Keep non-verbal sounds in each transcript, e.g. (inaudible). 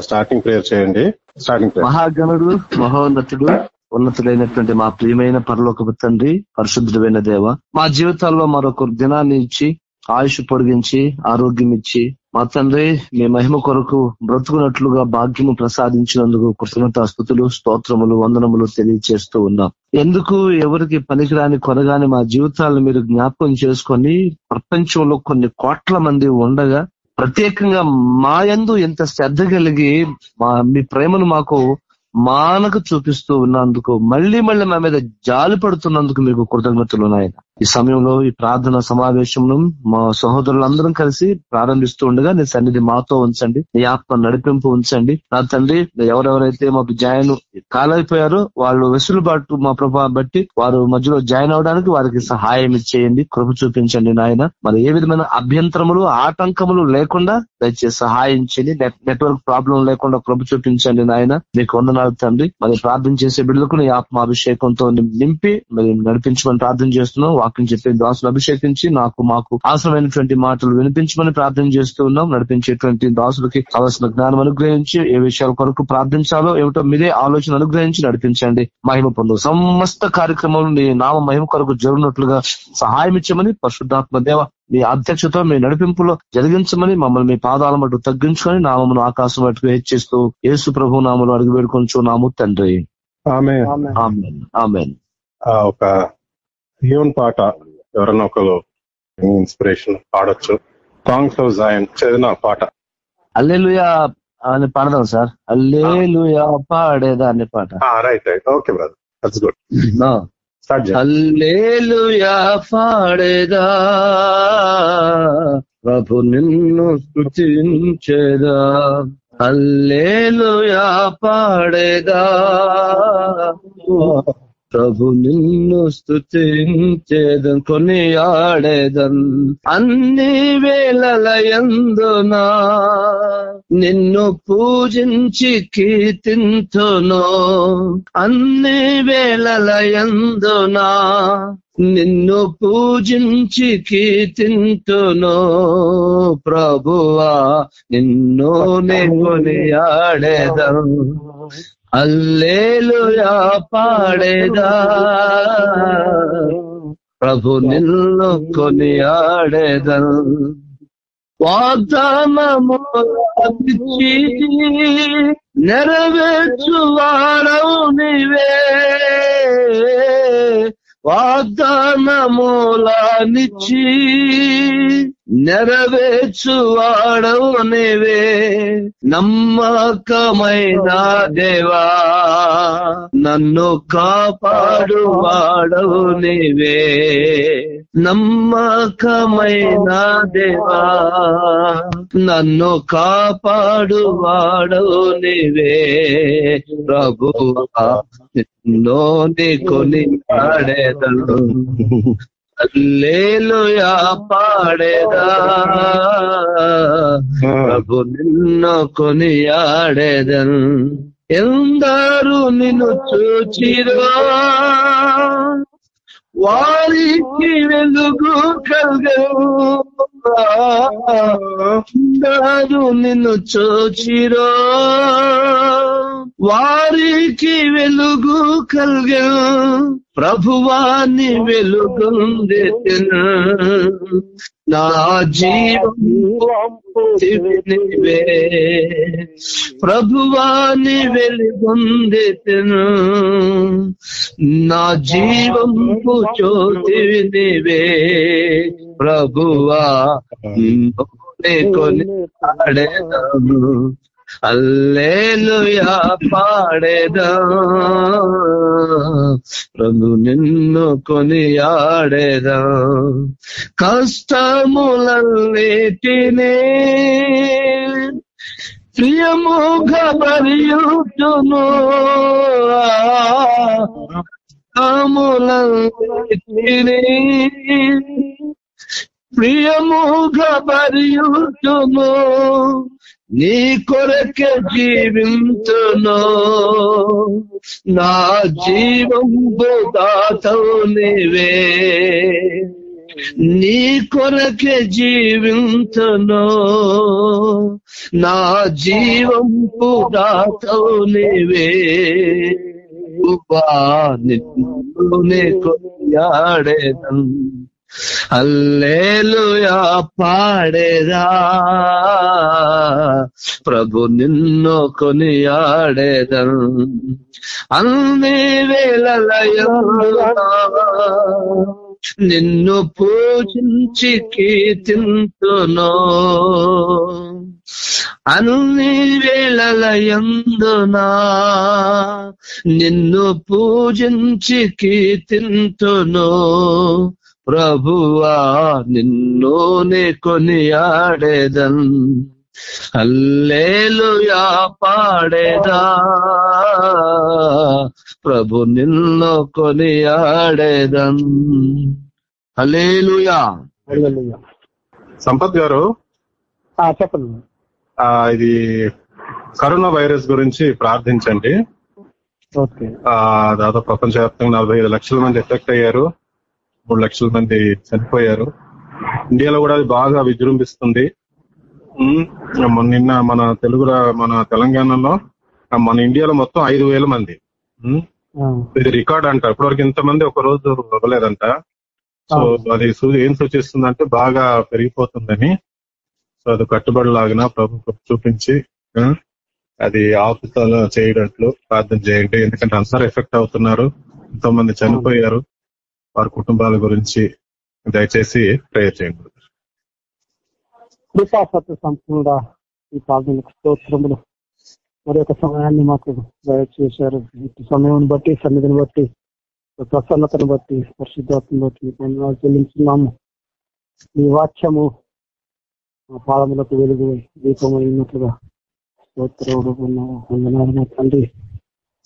Starting prayer చేయండి. Starting మహాగణుడు మహోన్నతుడు ఉన్నతుడైనటువంటి మా ప్రియమైన పరలోకపు తండ్రి పరిశుద్ధుడైన దేవ మా జీవితాల్లో మరొక దినాన్ని ఇచ్చి ఆయుష్ పొడిగించి ఆరోగ్యం ఇచ్చి మా తండ్రి మీ మహిమ కొరకు బ్రతుకున్నట్లుగా భాగ్యము ప్రసాదించినందుకు కృతజ్ఞత స్థుతులు స్తోత్రములు వందనములు తెలియజేస్తూ ఉన్నాం. ఎందుకు ఎవరికి పనికిరాని కొనగాని మా జీవితాలను మీరు జ్ఞాపకం చేసుకొని ప్రపంచంలో కొన్ని కోట్ల మంది ఉండగా ప్రత్యేకంగా మా యందు ఎంత శ్రద్ధ కలిగి మా మీ ప్రేమను మాకు మానకు చూపిస్తూ ఉన్నందుకు మళ్ళీ మళ్ళీ మా మీద జాలి పడుతున్నందుకు మీకు కృతజ్ఞతలు నాయన. ఈ సమయంలో ఈ ప్రార్థన సమావేశంలో మా సహోదరులందరం కలిసి ప్రారంభిస్తూ ఉండగా నీ సన్నిధి మాతో ఉంచండి. నీ ఆత్మ నడిపింపు ఉంచండి. నా తండ్రి ఎవరెవరైతే మాకు జాయిన్ కాలైపోయారో వాళ్ళు వెసులుబాటు మా ప్రభావం బట్టి వారు మధ్యలో జాయిన్ అవడానికి వారికి సహాయం ఇచ్చేయండి కృప చూపించండి నాయన. మరి ఏ విధమైన అభ్యంతరములు ఆటంకములు లేకుండా దయచేసి సహాయం చేయండి. నెట్వర్క్ ప్రాబ్లం లేకుండా కృప చూపించండి నాయన. మీకు వందనాలు తండ్రి మరి ప్రార్థన చేసే బిడ్డలకు నీ ఆత్మాభిషేకంతో నింపి మరి నడిపించమని ప్రార్థన చేస్తున్నాం. వాక్యం చెప్పే దాసులు అభిషేకించి నాకు మాకు అవసరమైనటువంటి మాటలు వినిపించమని ప్రార్థన చేస్తూ ఉన్నాం. నడిపించేటువంటి దాసులకి కావాల్సిన జ్ఞానం అనుగ్రహించి ఏ విషయాల కొరకు ప్రార్థించాలో ఏమిటో మీరే ఆలోచన అనుగ్రహించి నడిపించండి. మహిమ పొందు. సమస్త కార్యక్రమం నీ నామ మహిమ కొరకు జరుగునట్లుగా సహాయం ఇచ్చమని పరిశుద్ధాత్మ దేవ మీ అధ్యక్షతో మీ నడిపింపులో జరిగించమని మమ్మల్ని మీ పాదాల మటు తగ్గించుకొని నామమును ఆకాశం మటుకు హెచ్చిస్తూ యేసు ప్రభు నామలు అడుగు వేడుకొంచు నాము తండ్రి ఒక హ్యూన్ పాట ఎవరన్నా ఒకరు ఇన్స్పిరేషన్ పాడొచ్చు. సాంగ్స్ ఆఫ్ జాయన్ చదివిన పాట. అల్లెలుయా అని పాడదాం సార్. అల్లేలుయా పాడేదా అనే పాట right right okay brother that's good hallelujah పాడేదా? ప్రభు నిన్ను స్థుతించేదా అల్లేలుయా పాడేదా? ప్రభు నిన్ను స్థుతించేదన్ కొని ఆడేదన్ అన్ని వేళలయందునా నిన్ను పూజించి కీర్తింతును. అన్ని వేళలయందునా నిన్ను పూజించి కీర్తింతును. ప్రభువా నిన్ను నే కొని ఆడేదం అల్లేలుయా పాడేదా. ప్రభు నిన్ను కొని ఆడేదను వాగ్దానము నెరవేర్చు వాడవు నీవే. వాగ్దానమూలానిచ్చి నెరవేర్చువాడవు నీవే. నమ్మకమైన దేవా నన్ను కాపాడువాడవు నీవే. నమ్మకమైన దేవా నన్ను కాపాడువాడవు నీవే. ప్రభు నోని కొని ఆడేదను అల్లేలుయా పాడేదా. ప్రభు నిన్ను కొని ఆడేదన్ ఎందరు నిన్ను చూచిరా. వారికి వెలుగు కలగరు. నిన్ను చూచిరా. వారికి వెలుగు కల్గ ప్రభువాన్ని వెలుగుంది నా జీవం ప్రభువాన్ని వెలుగొందెను నా జీవం జ్యోతివి నీవే. ప్రభువా కొని ఆడేదాను అల్లేలుయా పాడేదా. ప్రభు నిన్ను కొనియాడేదా. ఆడేదా కష్టములన్నిటినీ ప్రియముఖ పరియుతును కములన్నిటినీ ప్రియముగా పరియుతును నీ కొరకే జీవింతును. నా జీవం దాతవు నీవే నీ కొరకే జీవింతును. నా జీవం దాతవు నీవే నిన్నునే కొనియాడేదం. అల్లేలుయా పాడేదా. ప్రభు నిన్ను కొనియాడేదం. అన్ని వేళలయో నిన్ను పూజించి కీర్తింతునో. అన్ని వేళలయందునా నిన్ను పూజించి కీర్తింతునో. ప్రభువా నిన్నునే కొనియాడేదన్. అల్లేలుయా పాడేదా. ప్రభు నిన్ను కొనియాడేదన్. అల్లేలుయా హల్లెలూయా. సంపత్ గారు ఆ, చెప్పండి. ఆ, ఇది కరోనా వైరస్ గురించి ప్రార్థించండి. ఓకే. ఆ, దాదాపు ప్రపంచవ్యాప్తంగా నలభై ఐదు లక్షల మంది ఎఫెక్ట్ అయ్యారు. మూడు లక్షల మంది చనిపోయారు. ఇండియాలో కూడా అది బాగా విజృంభిస్తుంది. నిన్న మన తెలుగు మన తెలంగాణలో మన ఇండియాలో మొత్తం ఐదు వేల మంది. ఇది రికార్డ్ అంట ఇప్పటివరకు ఇంతమంది ఒక రోజు అవ్వలేదంట. సో అది ఏం సూచిస్తుందంటే బాగా పెరిగిపోతుందని. సో అది కట్టుబడి లాగిన ప్రభు చూపించి అది ఆపుతల చేయడట్లు ప్రార్థన చేయండి. ఎందుకంటే అందరూ ఎఫెక్ట్ అవుతున్నారు. ఎంతో మంది చనిపోయారు. వారి కుటుంబాల గురించి దయచేసి ప్రేయర్ చేయండి. కృపా సత్య సంపూర్ణ ఈ ప్రార్థనకు స్తోత్రములు. మరి ఒక సమయాన్ని మాకు దయచేశారు. సమయాన్ని సమయం బట్టి సన్నిధిని బట్టి ప్రసన్నతను బట్టి పరిశుద్ధాత్మను బట్టి ధన్యవాదాలు చెల్లించున్నాము. మీ వాక్యము మా పాదములకు వెలుగు దీపము అయినట్లుగా స్తోత్రములు వందనాలు తండ్రి.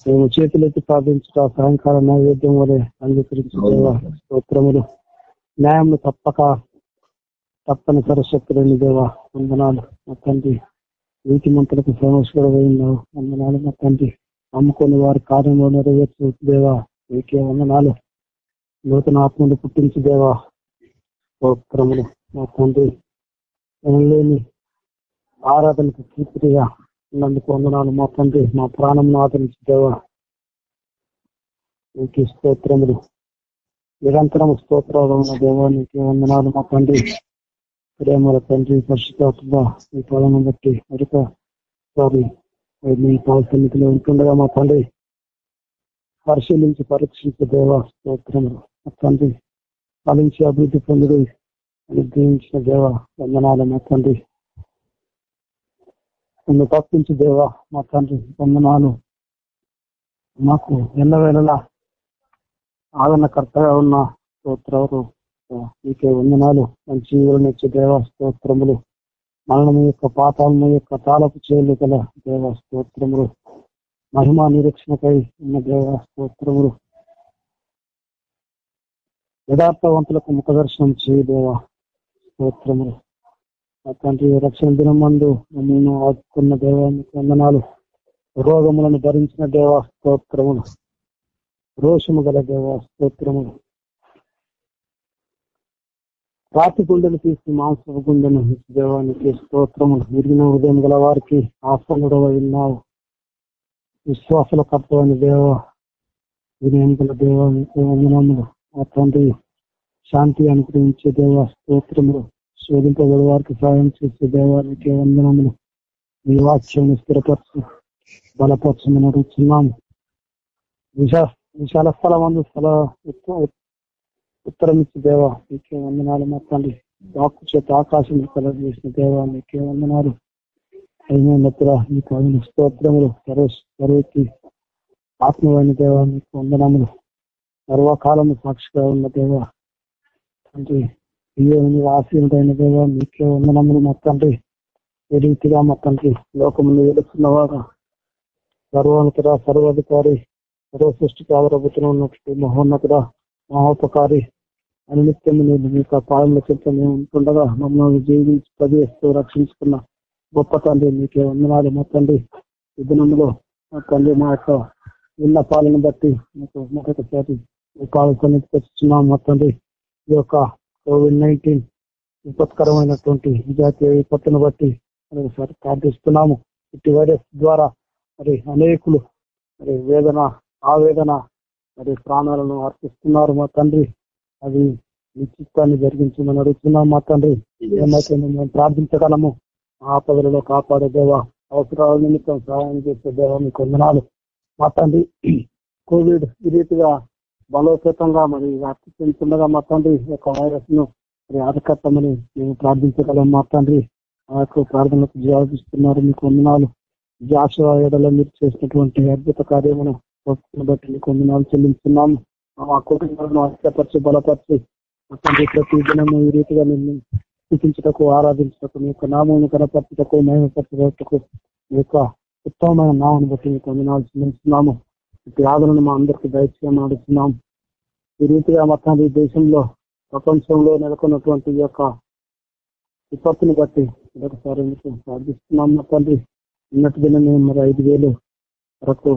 మేము చేతులెత్తి ప్రార్థించుట సాయంకాల నైవేద్యం వలె అంగీకరించుకోవా స్తోత్రములు. న్యాయం తప్పక తప్పని సరశక్తులని దేవా వందనాలు. మా తండ్రి నీతి మంత్రులకు సమస్యలు వందనాలు. మా తండ్రి నమ్ముకొని వారి కార్యంలో నెరవేర్చు దేవా నీకే వందనాలు. నూతన ఆత్మలు పుట్టించు దేవా స్తోత్రములు. మా తండ్రి లేని ఆరాధనకు కీర్తిగా నందుకు వందనాలు. మా తండ్రి మా ప్రాణం ఆదరించి దేవ. నీకు స్తోత్రములు. నిరంతరం స్తోత్రాలు ఉన్న దేవా నీకు వందనాలు. మా తండ్రి ప్రేమల తండ్రి పరిశుద్ధాత్మ మీ పాలన బట్టి మరొక సారి మీ పాల సన్నిధిలో ఉంటుండగా మా తండ్రి పరిశీలించి పరీక్షించే దేవ స్తోత్రములు. మా తండ్రి ఫలించి అభివృద్ధి పొందుడు అనుగ్రహించిన దేవ వందనాలు మా తండ్రి. నన్ను తప్పించి దేవ మా తండ్రి వందనాలు. మాకు ఎల్లవేళలా ఆదరణకర్తగా ఉన్న స్తోత్రవరు మీకే వందనాలు. మంచి జీవులను ఇచ్చే దేవ స్తోత్రములు. మరణము యొక్క పాతాలను యొక్క తాళపు చేయలు గల దేవ స్తోత్రములు. మహిమా నిరీక్షణకై ఉన్న దేవ స్తోత్రములు. యథార్థవంతులకు ముఖదర్శనం చేయ దేవ స్తోత్రములు. తండ్రి రక్షణ దినం మందు మమ్మల్ని ఆదుకున్న దేవానికి వందనాలు. రోగములను భరించిన దేవా స్తోత్రములు. రోషము గల దేవ స్తోత్రములు. రాతి గుండెను తీసి మాంసపు గుండెను దేవానికి స్తోత్రములు. విరిగిన ఉదయం గల వారికి ఆసనుడవ విన్నావు విశ్వాసుల కర్తవని దేవ వినయం గల దేవానికి వందనములు ఆ తండ్రి శాంతి అనుగ్రహించే దేవ స్తోత్రములు. శోధింపబడి వారికి సహాయం చేసే దేవానికి వందనములు. మీ వాక్యం స్థిరపరచు బలపరచమని అడుగుతున్నాము విశా విశాల స్థలం అందు స్థల ఉత్తరం ఇచ్చి దేవా నీకే వందనాలు మా తండ్రి. వాక్కు చేత ఆకాశం కలర్ చేసిన దేవా నీకే వందనాలు. అయిన మిత్ర నీకు అయిన స్తోత్రములు సర్వ సర్వకి ఆత్మమైన దేవా నీకు వందనములు. సర్వకాలము సాక్షిగా ఉన్న దేవ తండ్రి ఈ ఆశీనుడైన దేవా మీకే వందనములు మా తండ్రి ఏ రీతిగా మా తండ్రి లోకమును వెలుస్తున్నవాడు సర్వోన్నతుడ సర్వాధికారి సర్వ సృష్టికి ఆధారభూతులు ఉన్నట్టు మహోన్నతుడ మహోపకారి అనిత్యము నేను మీకు ఆ పాలన చెంత మేము ఉంటుండగా మమ్మల్ని జీవించి పదివేస్తూ రక్షించుకున్న గొప్ప తండ్రి మీకే వందనాలు మా తండ్రి ఈ మా తండ్రి మా యొక్క ఉన్న పాలన బట్టి మీకు మరొకసారి మీ పాలన సన్నిధికి వచ్చిస్తున్నాం మా తండ్రి ఈ యొక్క కోవిడ్ నైన్టీన్ విపత్కరమైనటువంటి జాతీయ విపత్తును బట్టి మరొకసారి ప్రార్థిస్తున్నాము. ఇటు వైరస్ ద్వారా మరి అనేకులు మరి వేదన ఆవేదన మరి ప్రాణాలను అర్పిస్తున్నారు మా తండ్రి. అది నిశ్చిత్తాన్ని జరిగించమని అడుగుతున్నాం మా తండ్రి. ఏమైతే మేము ప్రార్థించగలము. ఆపదలలో కాపాడే దేవ అవసరాల నిమిత్తం సహాయం చేసే దేవ మీ కొందనాలు మా తండ్రి కోవిడ్ ఈ రీతిగా బలోపేతంగా మరి వ్యాప్తి చెందుతుండగా మా తండ్రి యొక్క వైరస్ను మరి అరికట్టమని మేము ప్రార్థించగలం. మా తండ్రి ఆ యొక్క ప్రార్థనకు జవాబిస్తున్నారు. మీకు వందనాలు. జాషువాయడలో మీరు చేసినటువంటి అద్భుత కార్యమును బట్టి మీకు వందనాలు చెల్లిస్తున్నాము మా కుటుంబాలను అత్యపరిచి బలపరిచి మా తండ్రి ప్రతి దినము ఈ రీతిగా నిన్ను స్థితించటకు ఆరాధించటకు మీ యొక్క నామం కనపరచటకు మహిమపరచటకు మీ యొక్క ఉత్తమమైన నామను బట్టి మీకు వందనాలు చెల్లిస్తున్నాము ఇటు ఆదరణ మా అందరికి దయచేయమని అడుగుతున్నాం. ఈ రీతిగా మా తండ్రి దేశంలో ప్రపంచంలో నెలకొన్నటువంటి యొక్క విపత్తుని బట్టి మరొకసారి మీకు ప్రార్థిస్తున్నాం తండ్రి? నిన్నటి దినం మేము మరి ఐదు వేలు వరకు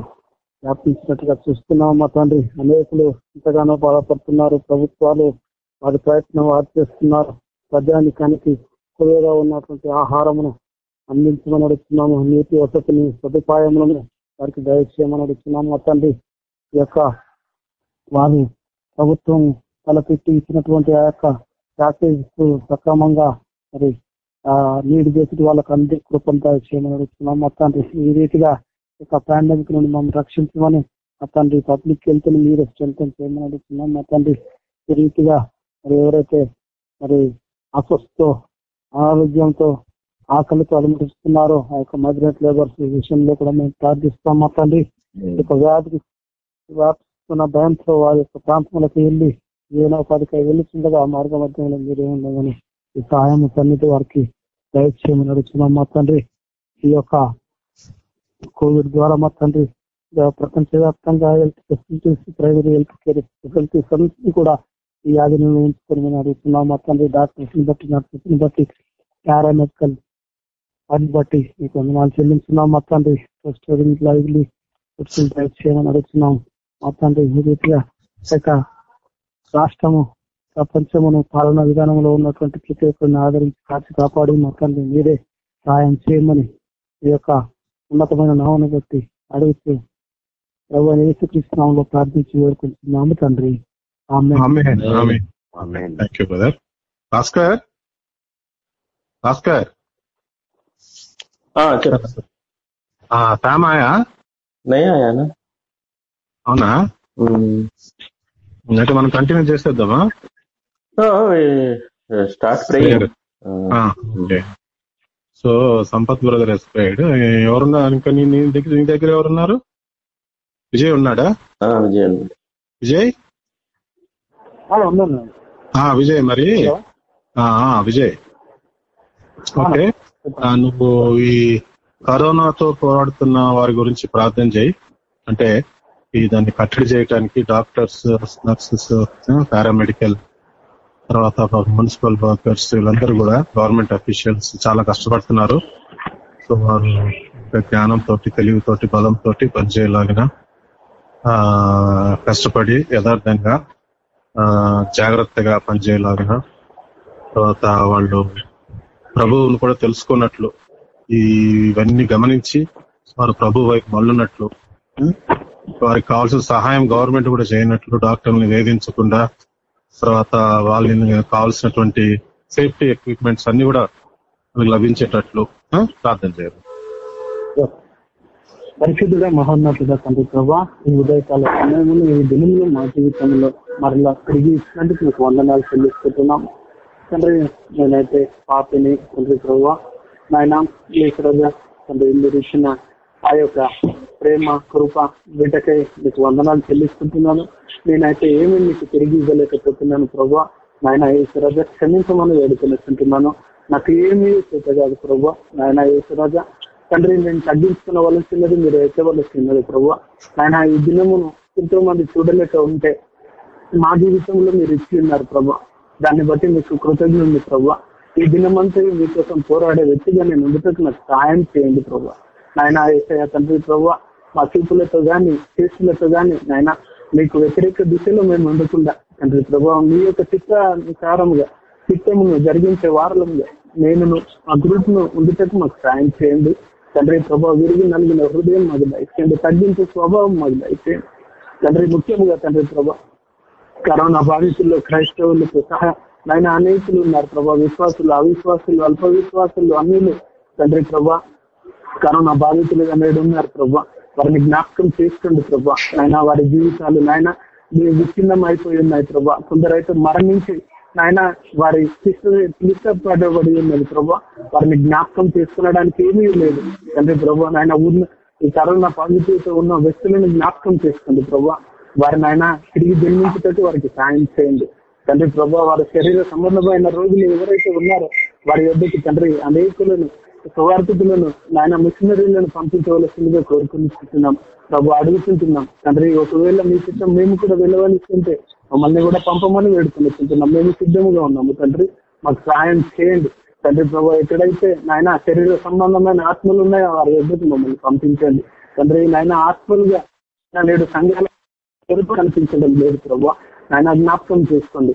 వ్యాపించినట్టుగా చూస్తున్నాం మా తండ్రి. అనేకులు ఎంతగానో బాధపడుతున్నారు. ప్రభుత్వాలు వారి ప్రయత్నం వారు చేస్తున్నారు. ప్రజానికానికి ఎక్కువగా ఉన్నటువంటి ఆహారమును అందించమని అడుగుతున్నాము. నీటి వసతిని సదుపాయములను వారికి దయచేయమని అడుగుతున్నాము మా తండ్రి ఈ యొక్క వారి ప్రభుత్వం తలపెట్టి ఇచ్చినటువంటి ఆ యొక్క ప్యాకేజ్ సక్రమంగా మరి ఆ చేసి వాళ్ళకి అంది కృపంతా దయచేయమని అడుగుతున్నాం మా తండ్రి ఈ రీతిగా ఒక పాండమిక్ నుండి మమ్మల్ని రక్షించమని మా తండ్రి పబ్లిక్ హెల్త్ని మీరు స్ట్రెంగ్ చేయమని అడుగుతున్నాం మా తండ్రి ఈ రీతిగా మరి ఎవరైతే మరి అస్వస్థతో ఆరోగ్యంతో ఆకలితో అలమటిస్తున్నారో. ఆ యొక్క మైగ్రెంట్ లేబర్స్ విషయంలో కూడా మేము ప్రార్థిస్తాం. మా తండ్రి యొక్క వ్యాధికి వ్యాపిస్తున్న భయంతో వారి యొక్క ప్రాంతాలకు వెళ్ళి జీవనోపాధికి వెళ్తుండగా ఆ మార్గ మధ్యంలో మీరే ఉండమని ఈ సహాయం సన్నిధి వారికి దయచేయమని అడుగుతున్నాం. మా తండ్రి ఈ యొక్క కోవిడ్ ద్వారా మా తండ్రి ప్రపంచవ్యాప్తంగా health facilities private health care facilities అన్నింటినీ కూడా ఈ వ్యాధిని వేయించుకొని మేము అడుగుతున్నాం. మా తండ్రి డాక్టర్స్ని బట్టి నర్సెస్ని బట్టి పారామెడికల్ వాటిని బట్టి మీకు వందనాలు చెల్లించున్నాం. మా తండ్రి రెస్టారెంట్ లైవ్లీ చేయమని అడుగుతున్నాం. మా తండ్రి ఈ రీతిగా ఇక రాష్ట్రము ప్రపంచమును పాలనా విధానంలో ఉన్నటువంటి ప్రతి ఒక్కరిని ఆదరించి కాచి కాపాడి మా తండ్రి మీరే సహాయం చేయమని ఈ యొక్క ఉన్నతమైన నామను బట్టి అడుగుతూ ప్రభు యేసుకృష్ణంలో ప్రార్థించి వేడుకుంటున్నాము తండ్రి. భాస్కర్? భాస్కర్? సామ్ ఆయా నయానా అవునా? అంటే మనం కంటిన్యూ చేసేద్దామా? Start prayer. So Sampath brother ఎస్పైడ్ ఎవరున్నా అనుకని నీ దగ్గర నీ దగ్గర ఎవరున్నారు? విజయ్ ఉన్నాడా? విజయ్ విజయ్? విజయ్ మరి. విజయ్. ఓకే. నువ్వు ఈ కరోనాతో పోరాడుతున్న వారి గురించి ప్రార్థన చేయి. అంటే ఈ దాన్ని కట్టడి చేయడానికి డాక్టర్స్ నర్సెస్ పారామెడికల్ తర్వాత మున్సిపల్ వర్కర్స్ వీళ్ళందరూ కూడా గవర్నమెంట్ అఫీషియల్స్ చాలా కష్టపడుతున్నారు. సో వారు జ్ఞానంతో తెలివితోటి బలంతో పనిచేయలాగిన ఆ కష్టపడి యథార్థంగా ఆ జాగ్రత్తగా పనిచేయలాగిన తర్వాత వాళ్ళు ప్రభువును కూడా తెలుసుకున్నట్లు ఈ ఇవన్నీ గమనించి వారు ప్రభు వైపు మళ్ళున్నట్లు వారికి కావాల్సిన సహాయం గవర్నమెంట్ కూడా చేయనట్లు డాక్టర్ని వేధించకుండా తర్వాత వాళ్ళని కావాల్సినటువంటి సేఫ్టీ ఎక్విప్మెంట్స్ అన్ని కూడా లభించేటట్లు ప్రార్థన చేయాలి పరిశుద్ధుడ మహోన్నతుడ తండ్రి ప్రభా ఈ ఉదయకాల సమయంలో ఈ దినంలో మా జీవితంలో మరలా తిరిగి ఇచ్చినందుకు మీకు వందనాలు చెల్లిస్తున్నాం. తండ్రి నేనైతే పాపిని తండ్రి ప్రభు నాయన ఈశ్వరగా తండ్రి మీరు ఇచ్చిన ఆ యొక్క ప్రేమ కృప వీటకై మీకు వందనాలు చెల్లిస్తుంటున్నాను. నేనైతే ఏమి మీకు తిరిగి ఇవ్వలేకపోతున్నాను ప్రభు నాయన ఈశ్వరాజ క్షమించమని వేడుకొనిస్తుంటున్నాను. నాకు ఏమీ చేత కాదు ప్రభు నాయన ఈశ్వరాజ తండ్రి నేను తగ్గించుకున్న వాళ్ళ చిన్నది మీరు ఎక్కవలసినది ప్రభు ఆయన ఈ దినమును ఎంతో మంది చూడలేక ఉంటే మా జీవితంలో మీరు ఇచ్చి ఉన్నారు ప్రభు దాన్ని బట్టి మీకు కృతజ్ఞుంది ప్రభు. ఈ దినమంతా మీకోసం పోరాడే వ్యక్తిగా నేను ఉండటకు నాకు సహాయం చేయండి ప్రభావ నాయన తండ్రి ప్రభు మా చూపులతో గాని చేతులతో గాని నాయన మీకు వ్యతిరేక దిశలో మేము ఉండకుండా తండ్రి ప్రభావం మీ యొక్క చిత్తానుసారముగా చిత్తమును జరిగించే వారులంగా నేను ఆ గ్రూప్ను ఉండటకు మాకు సాయం చేయండి. తండ్రి ప్రభావ విరిగి నలిగిన హృదయం మాకు దయచేయండి. తగ్గించే స్వభావం మాకు దయచేయండి. తండ్రి ముఖ్యంగా తండ్రి ప్రభా కరోనా బాధితుల్లో క్రైస్తవులకు సహా నాయన అనేకులు ఉన్నారు ప్రభా. విశ్వాసులు అవిశ్వాసులు అల్ప విశ్వాసులు అన్నిలు తండ్రి ప్రభా కరోనా బాధితులుగా నేడు ఉన్నారు ప్రభా. వారిని జ్ఞాపకం చేసుకోండి ప్రభా. నాయన వారి జీవితాలు నాయన విచ్ఛిన్నం అయిపోయి ఉన్నాయి ప్రభా. కొందరైతే మరణించి నాయన వారి క్లిష్టపడబడి ఉన్నది ప్రభా. వారిని జ్ఞాపకం చేసుకునడానికి ఏమీ లేదు. తండ్రి ప్రభా నాయన ఉన్న ఈ కరోనా పాజిటివ్తో ఉన్న వ్యక్తులను జ్ఞాపకం చేసుకోండి ప్రభా. వారిని ఆయన తిరిగి జన్మించేటట్టు వారికి సాయం చేయండి. తండ్రి ప్రభు వారి శరీర సంబంధమైన రోగులు ఎవరైతే ఉన్నారో వారి యొద్దకి తండ్రి అనేకులను సువార్థితులను నాయన మిషనరీలను పంపించవలసిందిగా కోరుకుంటున్నాం. ప్రభు అడుగుతుంటున్నాం. తండ్రి ఒకవేళ మీ చిత్తం మేము కూడా వెళ్ళవలసింటే మమ్మల్ని కూడా పంపమని వేడుకుంటున్నాం. మేము సిద్ధంగా ఉన్నాము తండ్రి. మాకు సహాయం చేయండి. తండ్రి ప్రభు ఎక్కడైతే నాయన శరీర సంబంధమైన ఆత్మలు ఉన్నాయో వారి యొద్దకు మమ్మల్ని పంపించండి. తండ్రి నాయన ఆత్మలుగా నేడు సంఘాల ఎరుపు కనిపించడం లేదు ప్రభు? ఆయన జ్ఞాపకం చేసుకోండి.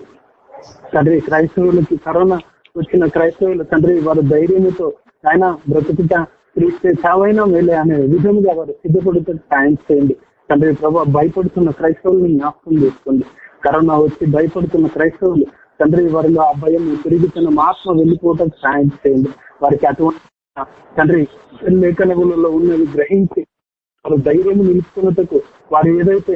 తండ్రి క్రైస్తవులకి కరోనా వచ్చిన క్రైస్తవులు తండ్రి వారు ధైర్యంతో ఆయన బ్రతుకుట క్రీస్తే చావైనా మేలే అనే విధంగా వారు సిద్ధపడుతూ సాయం చేయండి. తండ్రి ప్రభా భయపడుతున్న క్రైస్తవులను జ్ఞాపకం చేసుకోండి. కరోనా వచ్చి భయపడుతున్న క్రైస్తవులు తండ్రి వారిలో ఆ భయం పెరుగుతున్న ఆత్మ వెళ్ళిపోవటం సాయం చేయండి. వారికి అటువంటి తండ్రి లేఖనములలో ఉన్నవి గ్రహించి వారు ధైర్యం నిలుపుకున్నటకు వారు ఏదైతే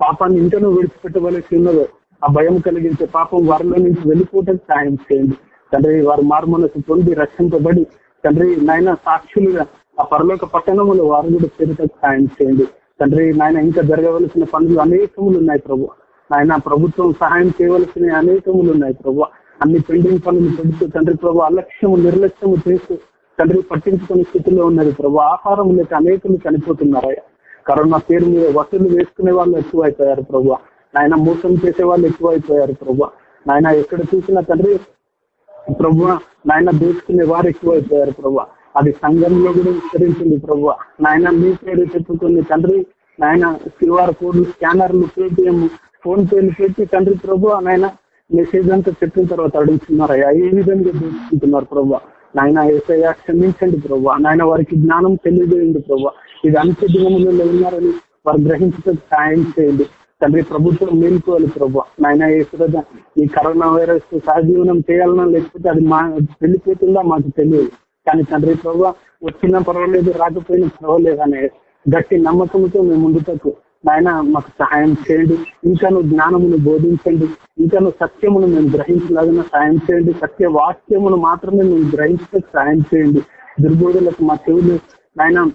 పాపాన్ని ఇంటనూ విడిచిపెట్టవలసి ఉన్నదో ఆ భయం కలిగించే పాపం వారిలో నుంచి వెళ్ళిపోవటం సాయం చేయండి. తండ్రి వారు మార్మనసు పొంది రక్షింపబడి తండ్రి నాయన సాక్షులుగా ఆ పరలోక పట్టణములు వారు కూడా చేరటకు సాయం చేయండి. తండ్రి నాయన ఇంకా జరగవలసిన పనులు అనేకములు ఉన్నాయి ప్రభు. నాయన ప్రభుత్వం సహాయం చేయవలసిన అనేకములు ఉన్నాయి ప్రభు. అన్ని పెండింగ్ పనులు పెడుతూ తండ్రి ప్రభు అలక్ష్యము నిర్లక్ష్యము చేస్తూ తండ్రి పట్టించుకునే స్థితిలో ఉన్నది ప్రభు. ఆహారం లేక అనేకలు చనిపోతున్నారయ్యా. కరోనా పేరు మీద వసూలు వేసుకునే వాళ్ళు ఎక్కువైపోయారు ప్రభు నాయన మోసం చేసే వాళ్ళు ఎక్కువైపోయారు ప్రభు నాయన ఎక్కడ చూసినా తండ్రి ప్రభు నాయన దోచుకునే వారు ఎక్కువైపోయారు ప్రభు అది సంఘంలో కూడా విస్తరించింది ప్రభు నాయన మీ పేరు చెప్పుకుని తండ్రి నాయన క్యూఆర్ కోడ్లు స్కానర్లు పేటిఎం ఫోన్ పేలు పెట్టి తండ్రి ప్రభు నాయన మెసేజ్ అంతా చెప్పిన తర్వాత అడుగుతున్నారయ్యా ఏ విధంగా దోచుకుంటున్నారు ప్రభు నాయన ఏసయ్యా క్షమించండి ప్రభు నాయన వారికి జ్ఞానం తెలియజేయండి ప్రభు ఇది అంత్య ఉన్నారని వారు గ్రహించడం సాయం చేయండి. తండ్రి ప్రభుత్వం మేలుకోవాలి ప్రభు. నాయన ఏసురద ఈ కరోనా వైరస్ సహజీవనం చేయాలన్నా లేకపోతే అది మా వెళ్ళిపోతుందా మాకు తెలియదు. కానీ తండ్రి ప్రభు వచ్చినా పర్వాలేదు రాకపోయినా పర్వాలేదు అనే గట్టి నమ్మకంతో మేము ముందుకు నాయన మాకు సహాయం చేయండి. ఇంకాను జ్ఞానమును బోధించండి. ఇంకాను సత్యమును మేము గ్రహించలాగిన సాయం చేయండి. సత్య వాక్యమును మాత్రమే మేము గ్రహించడానికి సాయం చేయండి. దుర్బోధులకు మా చెవులు నాయన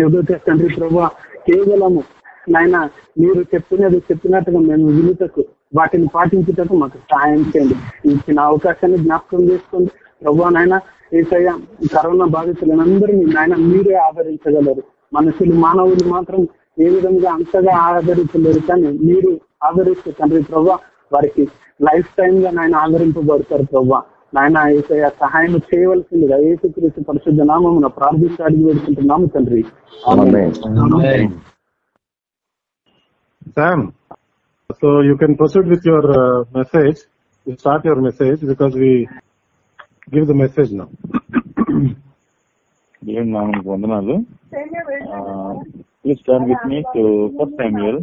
ఏదైతే తండ్రి ప్రభా. కేవలము నాయన మీరు చెప్పినది చెప్పినట్టుగా మేము వినుటకు వాటిని పాటించుటకు మాకు సహాయం చేయండి. ఇచ్చిన అవకాశాన్ని జ్ఞాపకం చేసుకోండి. ప్రభా నాయన ఏసయ్య కరోనా బాధితులందరినీ నాయన మీరే ఆదరించగలరు. మనుషులు మానవులు మాత్రం ఏ విధంగా అంతగా ఆదరించలేరు కానీ మీరు ఆదరిస్తే తండ్రి ప్రభా వారికి లైఫ్ టైమ్గా నాయన ఆదరింపబడతారు ప్రభా. నాయన ఏసయ్య సహాయం చేయవలసిందిగా ఏసుక్రీస్తు పరిశుద్ధ నామమున ప్రార్థిస్తూ అడిగి పెడుకుంటున్నాము తండ్రి Sam, so you can proceed with your uh, message. You start your message because we give the message now. దేవుని నామనికి వందనాలు please turn with me to first Samuel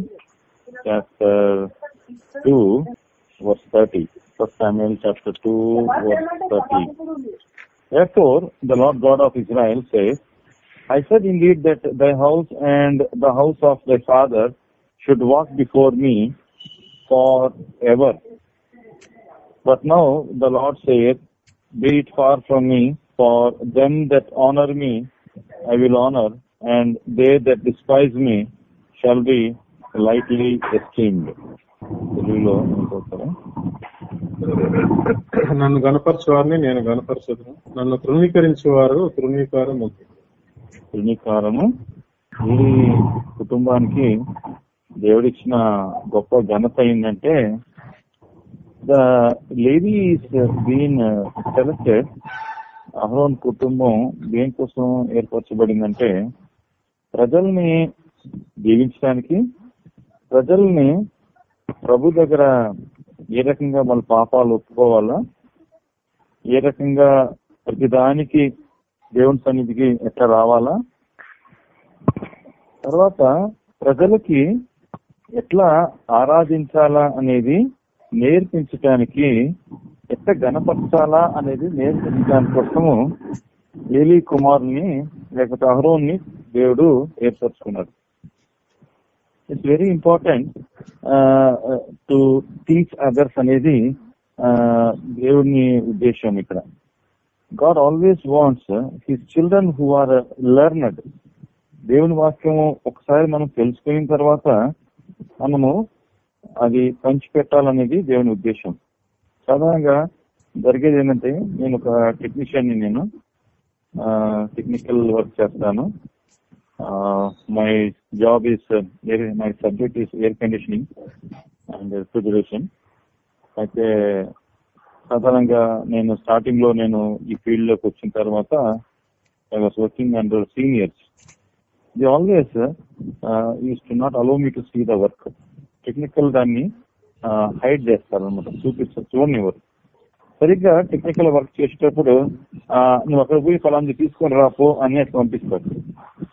chapter two verse 30. First Samuel chapter 2, verse 30. Therefore, the Lord God of Israel says, I said indeed that thy house and the house of thy father should walk before me for ever. But now the Lord saith, Be it far from me, for them that honor me I will honor, and they that despise me shall be lightly esteemed. తెలుగులో ఇంకొకరు. నన్ను గనపరచువారిని నేను గనపరచదును నన్ను తృణీకరించేవారు తృణీకారం ఉంది తృణీకారము. ఈ కుటుంబానికి దేవుడిచ్చిన గొప్ప ఘనత ఏంటంటే ద లేడీ బీన్ సెలెక్టెడ్ అహరోన్ కుటుంబం దేనికోసం ఏర్పరచబడిందంటే ప్రజల్ని దీవించడానికి ప్రజల్ని ప్రభు దగ్గర ఏ రకంగా మన పాపాలు ఒప్పుకోవాలా? ఏ రకంగా ప్రతిదానికి దేవుని సన్నిధికి ఎట్లా రావాలా? తర్వాత ప్రజలకి ఎట్లా ఆరాధించాలా అనేది నేర్పించటానికి ఎట్లా గణపరచాలా అనేది నేర్పించడానికి కోసము ఏలీ కుమారుని లేకపోతే అహరోన్ని దేవుడు ఏర్పరచుకున్నాడు. It's very important to teach others అనేది దేవుని ఉద్దేశం ఇక్కడ God always wants his children who are learned దేవుని వాక్యము ఒకసారి మనం తెలుసుకున్న తర్వాత మనము అది పంచిపెట్టాలనేది దేవుని ఉద్దేశం సాధారణంగా జరిగేది ఏంటంటే నేను ఒక టెక్నీషియన్ని నేను టెక్నికల్ వర్క్ చేస్తాను my job is my subject is air conditioning and refrigeration అయితే సాధారణంగా నేను స్టార్టింగ్లో నేను ఈ ఫీల్డ్లోకి వచ్చిన తర్వాత I was working under seniors they always use to not allow me to see the work technical దాన్ని uh, హైడ్ చేస్తారు అనమాట చూపిస్తారు చూడనివ్వరు. సరిగ్గా టెక్నికల్ వర్క్ చేసేటప్పుడు ఆ, నువ్వు అక్కడ పోయి ఫలాన్ని తీసుకొని రాపో అని అట్లా పంపిస్తారు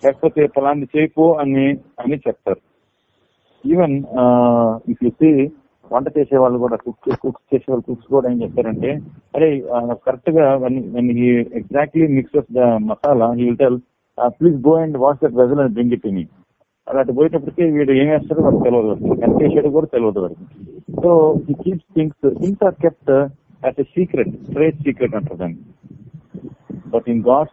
లేకపోతే ఫలాన్ని చేయపో అని అని చెప్తారు. ఈవెన్ ఇఫ్ యూ సీ వంట చేసే వాళ్ళు కూడా కుక్ కుక్స్ చేసే వాళ్ళు కుక్స్ కూడా ఏం చెప్తారంటే అరే కరెక్ట్గా exactly mixes the masala he will tell please go and wash that vessel and bring ఇట్ని అలాంటి పోయేటప్పటికి వీడు ఏం వేస్తాడో వాళ్ళకి తెలియదు వరకు ఎంత వేసాడో కూడా తెలియదు వరకు so he keeps things things are kept as a secret, trade secret unto them. But in God's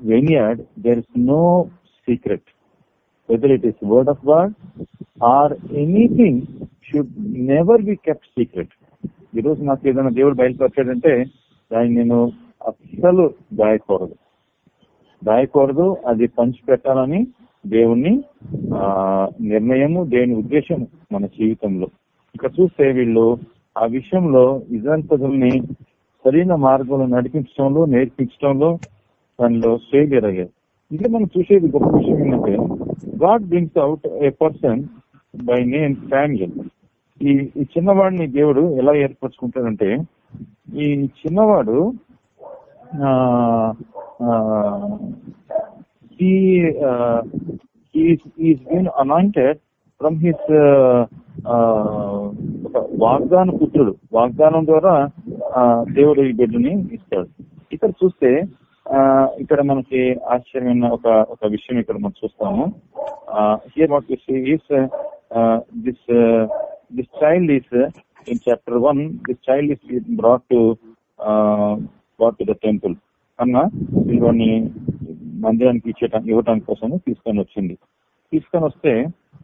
vineyard, there is no secret. Whether it is word of God or anything should never be kept secret. ఈ రోజు నాకు ఏదైనా దేవుడు బయలుపరిచాడంటే దాన్ని నేను అస్సలు దాయకూడదు దాయకూడదు అది పంచిపెట్టాలని దేవుణ్ణి ఆ నిర్ణయము దేవుని ఉద్దేశము మన జీవితంలో ఇక్కడ చూస్తే వీళ్ళు ఆ విషయంలో ఇజ్రాయల్ ప్రజల్ని సరైన మార్గంలో నడిపించడంలో నేర్పించడంలో దానిలో ఫెయిలియర్ అయ్యారు. ఇంకా మనం చూసేది గొప్ప విషయం ఏంటంటే God brings out a person by name family ఈ ఈ చిన్నవాడిని దేవుడు ఎలా ఏర్పరచుకుంటాడంటే ఈ చిన్నవాడు is been anointed from his uh, uh, ఒక వాగ్దాన పుత్రుడు. వాగ్దానం ద్వారా ఆ, దేవుడు ఈ బిడ్డని ఇస్తాడు. ఇక్కడ చూస్తే ఆ, ఇక్కడ మనకి ఆశ్చర్యమైన ఒక ఒక విషయం ఇక్కడ మనం చూస్తాము. Here what is this this child is in chapter one this child is brought to brought to the temple అన్న వీళ్ళని మందిరానికి ఇచ్చేట ఇవ్వటానికి కోసం తీసుకొని వచ్చింది. తీసుకొని వస్తే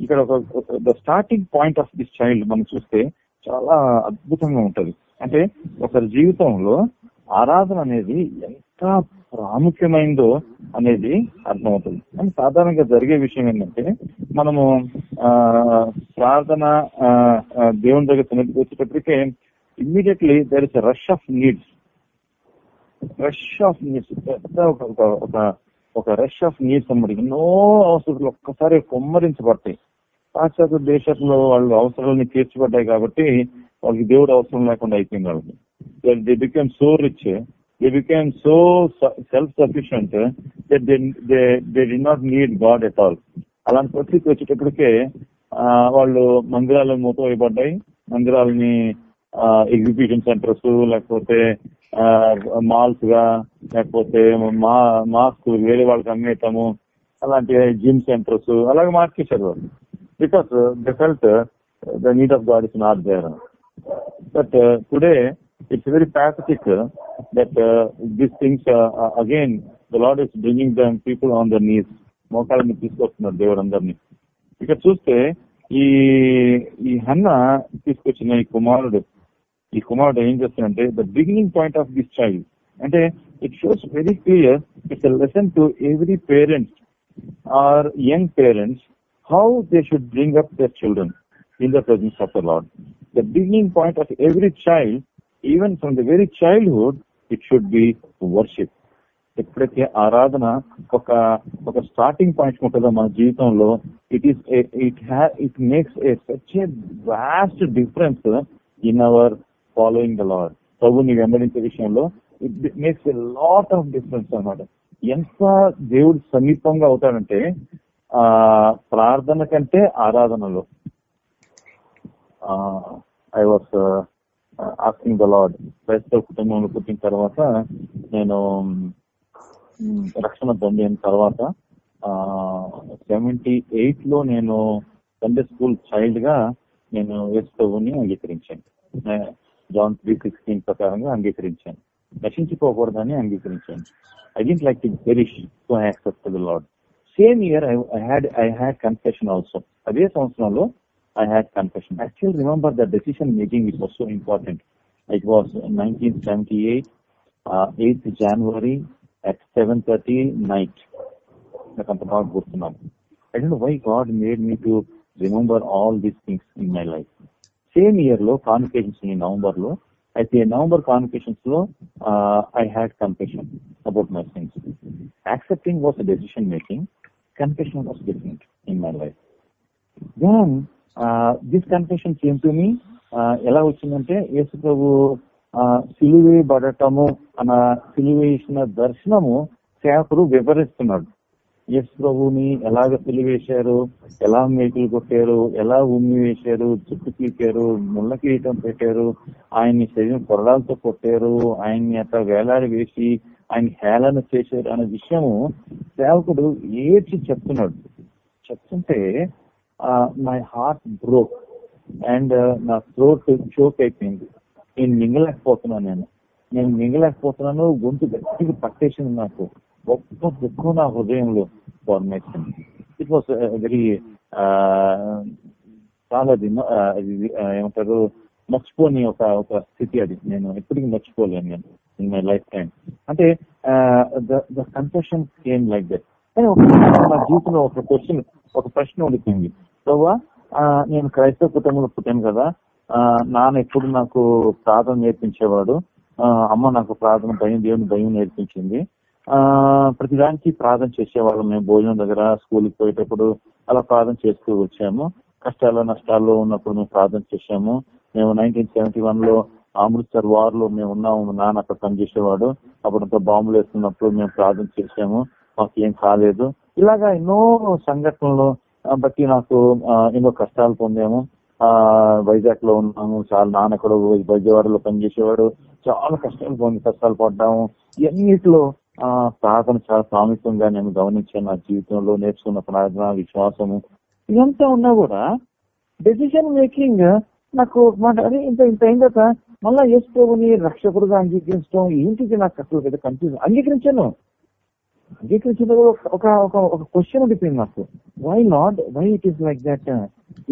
ఇక్కడ ఒక the starting point of this child మనం చూస్తే చాలా అద్భుతంగా ఉంటది. అంటే ఒకరి జీవితంలో ఆరాధన అనేది ఎంత ప్రాముఖ్యమైందో అనేది అర్థమవుతుంది. కానీ సాధారణంగా జరిగే విషయం ఏంటంటే మనము ఆ ప్రార్థన ఆ, దేవుని దగ్గర సన్నిధికి వచ్చేటప్పటికే immediately there is rush of needs rush of needs పెద్ద ఒక ఒక- ఒక ఒక రష్ ఆఫ్ నీడ్స్ అన్నమాట. ఎన్నో అవసరాలు ఒక్కసారి కొమ్మరించబడతాయి. పాశ్చాత్య దేశంలో వాళ్ళు అవసరాలని తీర్చిపడ్డాయి కాబట్టి వాళ్ళకి దేవుడు అవసరం లేకుండా అయిపోయింది వాళ్ళకి. They become so rich they become so self sufficient they do not need God at all అలాంటి పరిస్థితి వచ్చేటప్పటికే వాళ్ళు మందిరాలు మూతవేయబడ్డాయి. మందిరాలని ఎగ్జిబిషన్ సెంటర్స్ లేకపోతే మాల్స్గా లేకపోతే మా మాస్క్ వేరే వాళ్ళకి అమ్మేయటము అలాంటి జిమ్ సెంటర్స్ అలాగే మార్చేశారు వాళ్ళు. Because they felt the need of God is not there but today it's very pathetic that this things again the Lord is bringing them people on the knees మోకాళ్ళని తీసుకొస్తున్నారు దేవుడు అందరినీ ఇక్కడ చూస్తే ఈ ఈ హన్న తీసుకొచ్చిన ఈ కుమారుడు ఈ కుమారుడు ఏం చేస్తాడంటే the beginning point of this child అంటే it shows very clear it's lesson to every parents or young parents how they should bring up their children in the presence of the Lord. The beginning point of every child even from the very childhood it should be worship ఎప్పుడైతే ఆరాధన ఒక ఒక starting point ఉంటుందో మన జీవితంలో it is it it ha- it makes a such a vast difference uh, in our following ప్రభుని వెంబడించే విషయంలో it makes a lot of difference అన్నమాట ఎంత దేవుడు సమీపంగా అవుతాడంటే ఆ ప్రార్థన కంటే ఆరాధనలో. I was asking the Lord క్రైస్తవ కుటుంబంలో పుట్టిన తర్వాత నేను రక్షణ పొందిన తర్వాత సెవెంటీ ఎయిట్లో నేను సండే స్కూల్ చైల్డ్గా నేను యేసుని అంగీకరించాను. జాన్ త్రీ సిక్స్టీన్ ప్రకారంగా అంగీకరించాను. నశించిపోకూడదని అంగీకరించాను. I didn't like to perish so I accept the Lord same year I had I had confession also అదే సంవత్సరంలో I had confession actual remember the decision making it was so important it was nineteen seventy eight eighth January at seven thirty night నాకు అంత బాగా గుర్తున్నాను I don't why God made me to remember all these things in my life same ఇయర్లో convictions ఈ నవంబర్లో అయితే November కాన్వికేషన్స్లో I had confession about my things accepting was decision making confession was different in my life then this confession came to me ఎలా వచ్చిందంటే యేసు ప్రభు సిలువేయబడటము అన్న సిలువేసిన దర్శనము సేవకుడు వివరిస్తున్నాడు. యేసు ప్రభుని ఎలాగ సిలువేశారు ఎలా మేకులు కొట్టారు ఎలా ఉమ్మి వేశారు చుట్టు పీకారు ముళ్ళ కిరీటం పెట్టారు ఆయన్ని శరీరం కొరడాలతో కొట్టారు ఆయన్ని అట్లా వేలాడి వేసి ఆయన హేళన చేశారు అనే విషయము సేవకుడు ఏడ్చి చెప్తున్నాడు. చెప్తుంటే మై హార్ట్ బ్రోక్ అండ్ నా థ్రోట్ చోక్ అయిపోయింది. నేను మింగలేకపోతున్నాను నేను. నేను మింగలేకపోతున్నాను గొంతు గట్టిగా పట్టేసింది నాకు. గొప్ప దుఃఖం నా హృదయంలో ఫార్మేషన్ ఇట్ వాస్ వెరీ చాలా uh, అది uh, ఏమంటారు మర్చిపోని ఒక ఒక స్థితి అది. నేను ఎప్పటికీ మర్చిపోలేను నేను. ఇన్ మై లైఫ్ టైం అంటే the confession came like that కానీ ఒక నా జీవితంలో ఒక క్వశ్చన్ ఒక ప్రశ్న ఉండిపోయింది సో నేను క్రైస్తవ కుటుంబంలో పుట్టాను కదా. ఆ, నాన్న ఎప్పుడు నాకు ప్రార్థన నేర్పించేవాడు. అమ్మ నాకు ప్రార్థన భయం దేవుని భయం నేర్పించింది. ఆ ప్రతిదానికి ప్రార్థన చేసేవాళ్ళం మేము భోజనం దగ్గర స్కూల్కి పోయేటప్పుడు అలా ప్రార్థన చేస్తూ వచ్చాము. కష్టాలు నష్టాల్లో ఉన్నప్పుడు మేము ప్రార్థన చేశాము. మేము నైన్టీన్ సెవెంటీ వన్లో అమృత్సర్ వార్లో మేము ఉన్నాము నాన్న అక్కడ పనిచేసేవాడు. అప్పుడంతా బాంబులు వేస్తున్నప్పుడు మేము ప్రార్థన చేశాము. మాకు ఏం కాలేదు. ఇలాగా ఎన్నో సంఘటనలు బట్టి నాకు ఎన్నో కష్టాలు పొందాము. ఆ వైజాగ్లో ఉన్నాము. చాలా నాన్న కూడా వైద్యవాడలో పనిచేసేవాడు. చాలా కష్టాలు పొంది కష్టాలు పడ్డాము. ఇవన్నిటిలో ఆ ప్రార్థన చాలా ప్రాముఖ్యంగా నేను గమనించాను నా జీవితంలో నేర్చుకున్న ప్రార్థన విశ్వాసము. ఇదంతా ఉన్నా కూడా డెసిషన్ మేకింగ్ నాకు మాట అరే ఇంత ఇంత అయిన తర్వాత మళ్ళా యేసుని రక్షకుడుగా అంగీకరించడం ఏంటిది నాకు అసలు పెద్ద కన్ఫ్యూజ్ అంగీకరించాను. అంగీకరించిన ఒక ఒక ఒక క్వశ్చన్ ఉండిపోయింది నాకు. Why not why it is like that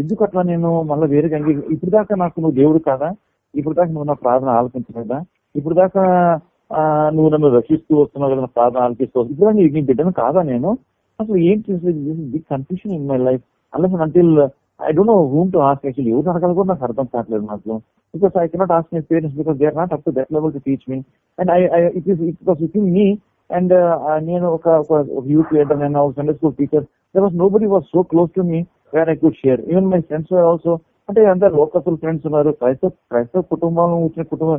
ఎందుకు అట్లా నేను మళ్ళీ వేరేగా అంగీ ఇప్పుడు దాకా నాకు నువ్వు దేవుడు కాదా? ఇప్పుడు దాకా నువ్వు నా ప్రార్థన ఆలకించలేదా? ఇప్పుడు దాకా నువ్వు నన్ను రక్షిస్తూ వస్తున్నావు కదా ప్రార్థన ఆలకిస్తూ ఇప్పుడు దాకా నీ బిడ్డను కాదా నేను? అసలు ఏంటి? Big confusion in my life అలా until I don't know whom to ask actually ఎవరు అడగాలి కూడా నాకు అర్థం కావట్లేదు నాకు. Because I cannot ask my parents because they are not up to that level to teach me and I it is it was with me and నేను ఒక youth leader నేను ఒక Sunday school teacher there was nobody was so close to me where I could share even my friends also అంటే అందరు local friends ఉన్నారు. క్రైస్తవ క్రైస్తవ కుటుంబం వచ్చిన కుటుంబ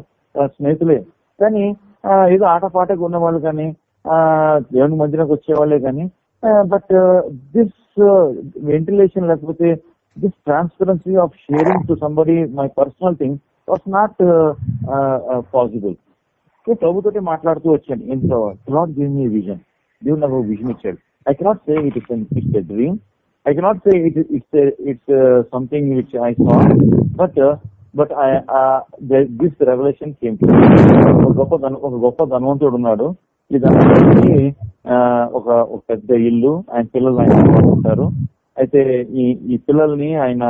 స్నేహితులే. కానీ ఆ, ఏదో ఆటపాటగా ఉన్న వాళ్ళు కానీ దేవుని మధ్యలోకి వచ్చేవాళ్ళే కానీ బట్ దిస్ వెంటిలేషన్ లేకపోతే this transparency of sharing to somebody my personal thing was not possible so ప్రభుతోటి మాట్లాడుతూ వచ్చాను. ఇంట్లో లాట్ గివ్ మీ విజన్ దేవుడు నాకు విజన్ ఇచ్చాడు. I cannot say it is it's a dream I cannot say it it's it's something which I saw but but this revolution came to ఒక గొప్ప ధన- ఒక గొప్ప ధనవంతుడు ఉన్నాడు. ఈ ధనవంతుడికి ఒక పెద్ద ఇల్లు ఆయన పిల్లలు ఆయన ఉంటారు అయితే ఈ ఈ పిల్లల్ని ఆయన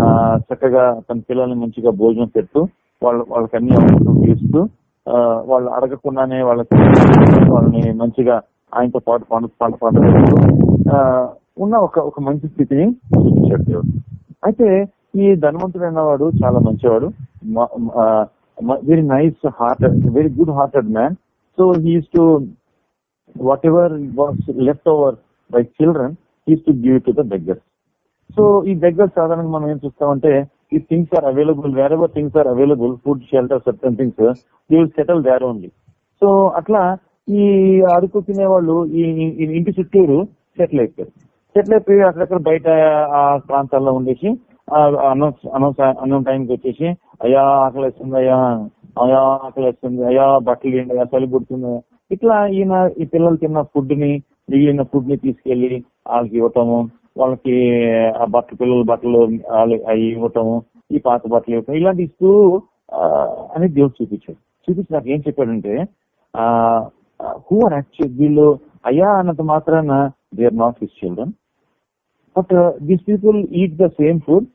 ఆ, చక్కగా తన పిల్లల్ని మంచిగా భోజనం పెడుతూ వాళ్ళ వాళ్ళకి అన్ని అవసరం తీరుస్తూ వాళ్ళు అడగకుండానే వాళ్ళకి వాళ్ళని మంచిగా ఆయనతో పాటు పండు పాట పంట ఉన్న ఒక ఒక మంచి స్థితిని చూపించాడు దేవుడు. అయితే ఈ ధనవంతుడైన వాడు చాలా మంచివాడు. Very nice hearted very good hearted man so he's to whatever was left over by children క్రీస్తు to give to the beggars. So ఈ దగ్గర సాధారణంగా మనం ఏం చూస్తామంటే ఈ things are available wherever things are available food shelter certain things you will settle there only so అట్లా ఈ అడుగు తినేవాళ్ళు ఈ ఈ ఇంటి చుట్టూరు సెటిల్ అయిపోయారు. సెటిల్ అయిపోయి అక్కడక్కడ బయట ఆ ప్రాంతాల్లో ఉండేసి ఆ అన్నం టైంకి వచ్చేసి అయ్యా ఆకలి వేస్తుంది అయ్యా అయా ఆకలి వేస్తుంది అయ్యా బట్టలు ఏంటి అయ్యా చలి పుడుతుంది ఇట్లా ఈయన ఈ పిల్లలు తిన్న ఫుడ్ని మిగిలిన ఫుడ్ని తీసుకెళ్ళి వాళ్ళకి ఇవ్వటము వాళ్ళకి ఆ బట్టలు పిల్లల బట్టలు అవి ఇవ్వటము ఈ పాత బట్టలు ఇవ్వటం ఇలాంటి ఇస్తూ అని దేవుడు చూపించాడు. చూపించి నాకు ఏం చెప్పాడంటే ఆ హూ ఆర్ యాక్చువల్ వీళ్ళు అయ్యా అన్నంత మాత్రాన they are not his children but these people eat the same food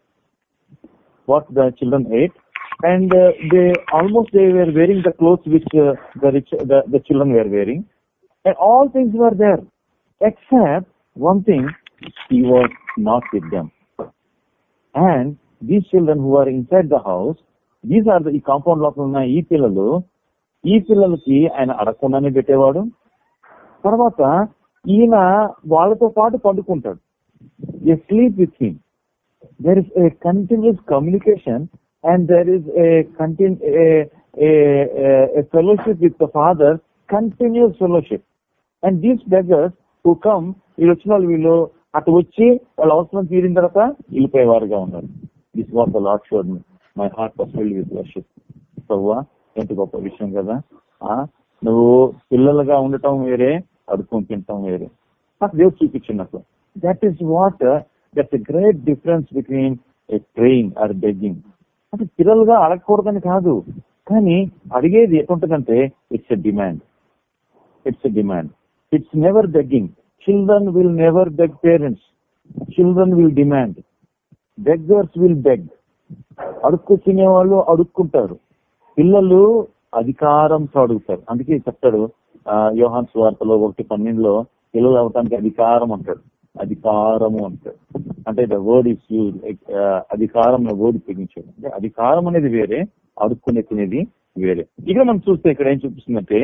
what the children ate and they almost they were wearing the the which the rich the children were wearing and all things were there except one thing he was not with them and these children who are inside the house these are the ఈ compound లోపల ఉన్న ఈ పిల్లలు ఈ పిల్లలకి ఆయన అడగకుండానే పెట్టేవాడు తర్వాత ఈయన వాళ్ళతో పాటు పండుకుంటాడు ఏ sleep with him there is a continuous communication and there is a continu- a, a, a, a fellowship with the father continuous fellowship come వీళ్ళు వచ్చిన వాళ్ళు వీళ్ళు అటు వచ్చి వాళ్ళ అవసరం తీరిన తర్వాత వెళ్ళిపోయేవారుగా ఉన్నారు. This what the Lord my heart was filled with worship ప్రవ్వా ఎంత గొప్ప విషయం కదా. ఆ నువ్వు పిల్లలుగా ఉండటం వేరే అడుకుని తినటం వేరే. నాకు దేవుడు చూపించినట్లు. That is what that great difference between a train or begging అంటే పిల్లలుగా అడగకూడదని కాదు. కానీ అడిగేది ఎటుంటదంటే it's a demand it's a demand it's never begging children will never beg parents children will demand beggars will beg అడుక్కు తినేవాళ్ళు అడుక్కుంటారు. పిల్లలు అధికారంతో అడుగుతారు అందుకే చెప్తాడు యోహాన్స్ వార్తలో ఒకటి పన్నెండులో పిల్లలు అవటానికి అధికారం అంటాడు. అధికారము అంటాడు. అంటే ద వర్డ్ ఇస్ యూజ్ అధికారం వర్డ్ ఉపయోగించాడు. అంటే అధికారం అనేది వేరే అడుక్కునే తినేది వేరే. ఇక్కడ మనం చూస్తే ఇక్కడ ఏం చూపిస్తుందంటే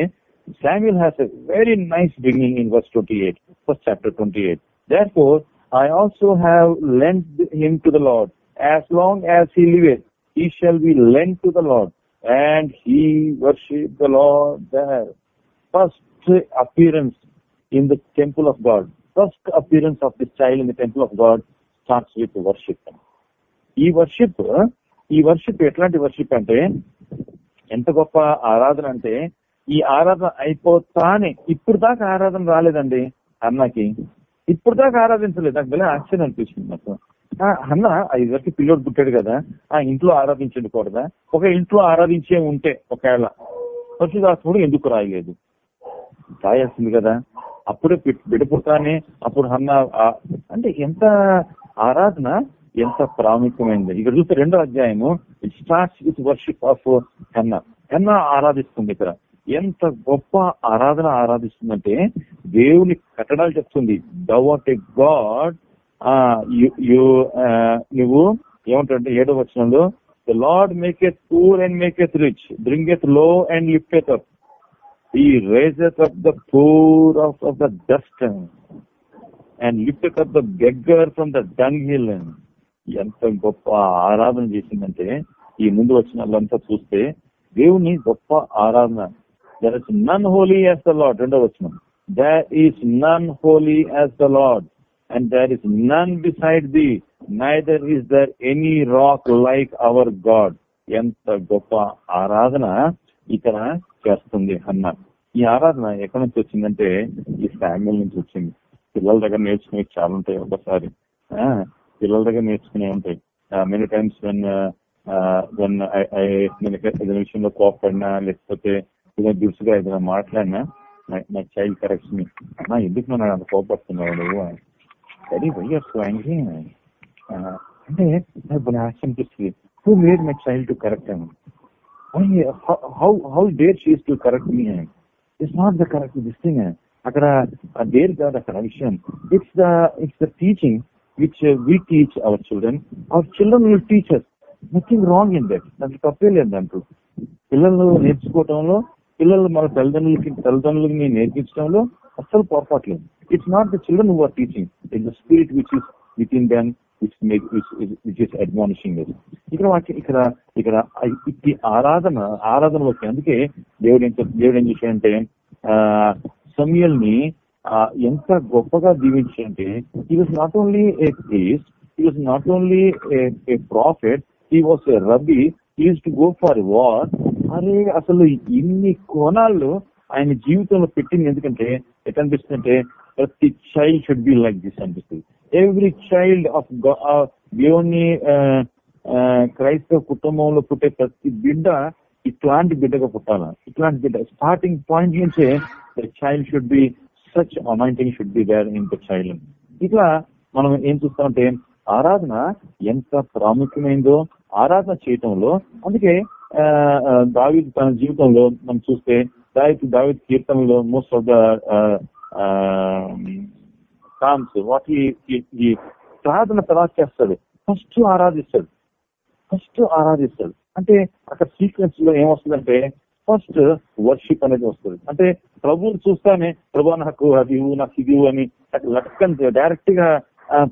Samuel has a very nice beginning in verse 28, first chapter 28. Therefore, I also have lent him to the Lord. As long as he liveth, he shall be lent to the Lord. And he worshiped the Lord there. First appearance in the temple of God. First appearance of this child in the temple of God starts with worship. ఈ worship ఈ worship ఎట్లాంటి worship అంటే ఎంత గొప్ప ఆరాధన అంటే ఈ ఆరాధన అయిపోతానే ఇప్పుడు దాకా ఆరాధన రాలేదండి అన్నకి. ఇప్పుడు దాకా ఆరాధించలేదు. నాకు భలే ఆశ్చర్యం అనిపిస్తుంది నాకు. అన్న ఐదు వరకు పిల్లోడు పుట్టాడు కదా ఆ ఇంట్లో ఆరాధించకూడదా ఒక ఇంట్లో ఆరాధించే ఉంటే ఒకవేళ. పరిశుధాత్ముడు ఎందుకు రాయలేదు? రాయాల్సింది కదా. అప్పుడే బిడ్- అప్పుడు అన్న అంటే ఎంత ఆరాధన ఎంత ప్రాముఖ్యమైనది ఇక్కడ చూస్తే రెండో అధ్యాయము it starts with worship of కన్నా కన్నా ఆరాధిస్తుంది ఇక్కడ. ఎంత గొప్ప ఆరాధన ఆరాధిస్తుందంటే దేవుని కట్టడాలు చెప్తుంది. డౌట్ ఏ ఎ గాడ్ నువ్వు ఏమంటే ఏడో వచనంలో the Lord maketh poor and maketh rich bring ఎత్లో and lifteth up ఈ raises up the poor of of the dust and lift up the beggar from the dunghill ఎంత గొప్ప ఆరాధన చేసిందంటే ఈ ముందు వచ్చిన వాళ్ళంతా చూస్తే దేవుని గొప్ప ఆరాధన there is none holy as the Lord రెండో వచ్చిన there is none holy as the Lord and there is none beside the neither is there any rock like our God ఎంత గొప్ప ఆరాధన ఇక్కడ చేస్తుంది అన్న. ఈ ఆరాధన ఎక్కడి నుంచి వచ్చిందంటే ఈ ఫ్యామిలీ నుంచి వచ్చింది. పిల్లల దగ్గర నేర్చుకునేవి చాలా ఉంటాయి ఒకసారి పిల్లల దగ్గర నేర్చుకునే ఉంటాయి. మెనీ టైమ్స్ వెన్ వెన్ విషయంలో కోపడినా లేకపోతే ఏదైనా దురుసుగా ఏదైనా మాట్లాడినా నా చైల్డ్ కరెక్ట్స్ మీ అన్నా ఎందుకు నన్ను అంత కోపడుతున్నావు నువ్వు daddy why are so angry అంటే నాకు భలే ఆశ్చర్యం అనిపిస్తుంది who made my child to correct how how dare she's to correct me it's not the correct this thing అక్కడ డేర్ కాదు అక్కడ విషయం it's the it's the teaching which we teach our children our children will teachers nothing wrong in that దాంట్లో తప్పే లేదు దాంట్లో పిల్లలు నేర్చుకోవటంలో పిల్లలు మన తల్లిదండ్రులకి తల్లిదండ్రులకి నేర్పించడంలో అస్సలు పొరపాట్లేదు it's not the children who are teaching it the spirit which is within than which make which is admonishing ఇక్కడ వాక్యం ఇక్కడ ఇక్కడ ఇది ఆరాధన ఆరాధనలోకి అందుకే దేవుడు ఏం దేవుడు ఏం చేశాడంటే సమయల్ని ఎంత గొప్పగా దీవించాడంటే he was not only a priest he was not only a prophet he was a rabbi rabbi, to go to war. అరే అసలు ఇన్ని కోణాల్లో ఆయన జీవితంలో పెట్టింది ఎందుకంటే ఎట్లా అనిపిస్తుందంటే ప్రతి child should be like this అనిపిస్తుంది. ఎవ్రీ చైల్డ్ ఆఫ్ దేవుని ఆ, క్రైస్తవ కుటుంబంలో పుట్టే ప్రతి బిడ్డ ఇట్లాంటి బిడ్డగా పుట్టాల? ఇట్లాంటి బిడ్డ. స్టార్టింగ్ పాయింట్ నుంచే child should be such anointing should be there in the child ఇట్లా మనం ఏం చూస్తామంటే ఆరాధన ఎంత ప్రాముఖ్యమైందో ఆరాధన చేయటంలో అందుకే దావిద్ తన జీవితంలో మనం చూస్తే దావిత్ దావిద్ కీర్తనలో మోస్ట్ ఆఫ్ ద సాంగ్స్ వాటి ఈ ప్రార్థన తర్వాత చేస్తాడు. ఫస్ట్ ఆరాధిస్తాడు. ఫస్ట్ ఆరాధిస్తాడు. అంటే అక్కడ సీక్వెన్స్లో ఏమొస్తుందంటే ఫస్ట్ వర్షిప్ అనేది వస్తుంది. అంటే ప్రభువుని చూస్తానే ప్రభు నాకు అది ఇవ్వు, నాకు ఇది అని లట్కన్ డైరెక్ట్గా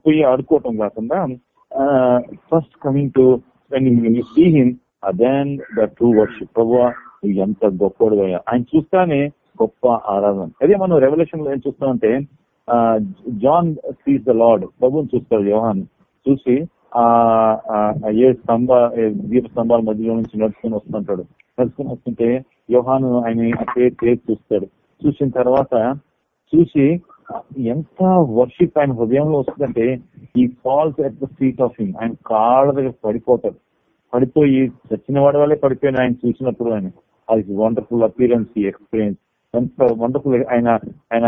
పోయి ఆడుకోవటం కాకుండా first coming to you see him then the true worship ప్రభు నువ్వు ఎంత గొప్పడు ఆయన చూస్తానే గొప్ప ఆరాధన అదే మనం రెవల్యూషన్లో ఏం చూస్తామంటే జాన్ సీస్ ద లార్డ్ ప్రభుని చూస్తాడు యోహాన్ చూసి ఆ ఏ స్తంభ దీప స్తంభాల మధ్యలో నుంచి నడుచుకుని వస్తుంటాడు. నడుచుకుని వస్తుంటే యోహాను ఆయన అదే పేరు చూస్తాడు. చూసిన తర్వాత చూసి ఎంత వర్షిప్ ఆయన హృదయంలో వస్తుందంటే he falls at the seat of him ఆయన కాళ్ళ దగ్గర పడిపోతాడు. పడిపోయి చచ్చిన వాడి వల్లే పడిపోయిన ఆయన చూసినప్పుడు ఆయన. అది వండర్ఫుల్ అపీరెన్స్ ఎక్స్పీరియన్స్ వండర్ఫుల్ ఆయన ఆయన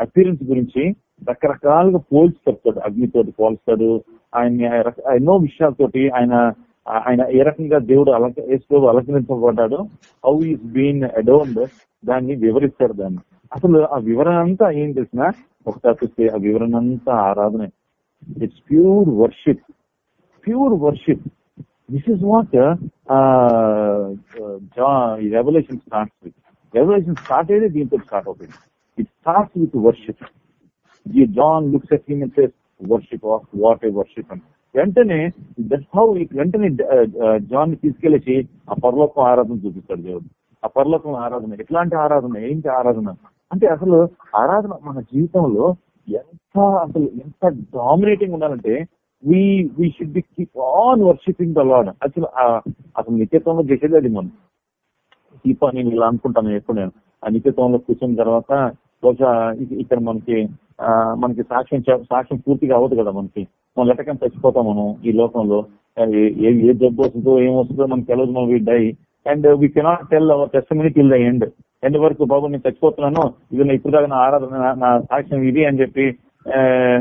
అపీరెన్స్ గురించి రకరకాలుగా పోల్చి చెప్తాడు. అగ్నితోటి పోల్స్తాడు. ఆయన ఎన్నో విషయాలతోటి ఆయన ఆయన ఏ రకంగా దేవుడు అలంక యేసు అలంకరించబడ్డాడు హౌ ఈస్ బీన్ అడౌన్డ్ దాన్ని వివరిస్తాడు దాన్ని. అసలు ఆ వివరణ అంతా ఏం తెలిసిన ఒకసారి చూస్తే ఆ వివరణ అంతా ఆరాధనే. It's pure worship pure worship this is what revolution starts with revolution start అయ్యేది దీంతో స్టార్ట్ అవుతుంది it starts with worship John looks at him and says worship of what a worship అని వెంటనే దట్ హౌ వెంటనే uh, uh, John తీసుకెళ్ళేసి ఆ పరలోకం ఆరాధన చూపిస్తాడు దేవుడు. ఆ పరలోకం ఆరాధన. ఎట్లాంటి ఆరాధన? ఏంటి ఆరాధన? అంటే అసలు ఆరాధన మన జీవితంలో ఎంత అసలు ఎంత డామినేటింగ్ ఉండాలంటే we we should be keep on worshipping the Lord అసలు ఆ- అసలు నిత్యత్వంలో చేసేది అది మనం. కీప్ పని నేను ఇలా అనుకుంటాను ఎప్పుడు నేను. ఆ నిత్యత్వంలో కూర్చున్న తర్వాత బహుశా ఇక్కడ మనకి మనకి సాక్ష్యం సాక్ష్యం పూర్తిగా అవ్వదు కదా మనకి. మనం ఎట్టకం చచ్చిపోతాం మనం ఈ లోకంలో ఏ ఏ- జబ్బు వస్తుందో ఏం వస్తుందో మనకి తెలియదు మనం we and we cannot tell our testimony till the end end వరకు బాబు నేను చచ్చిపోతున్నాను ఇది నా ఇప్పుడు దాకా నా ఆరాధన నా- సాక్ష్యం ఇది అని చెప్పి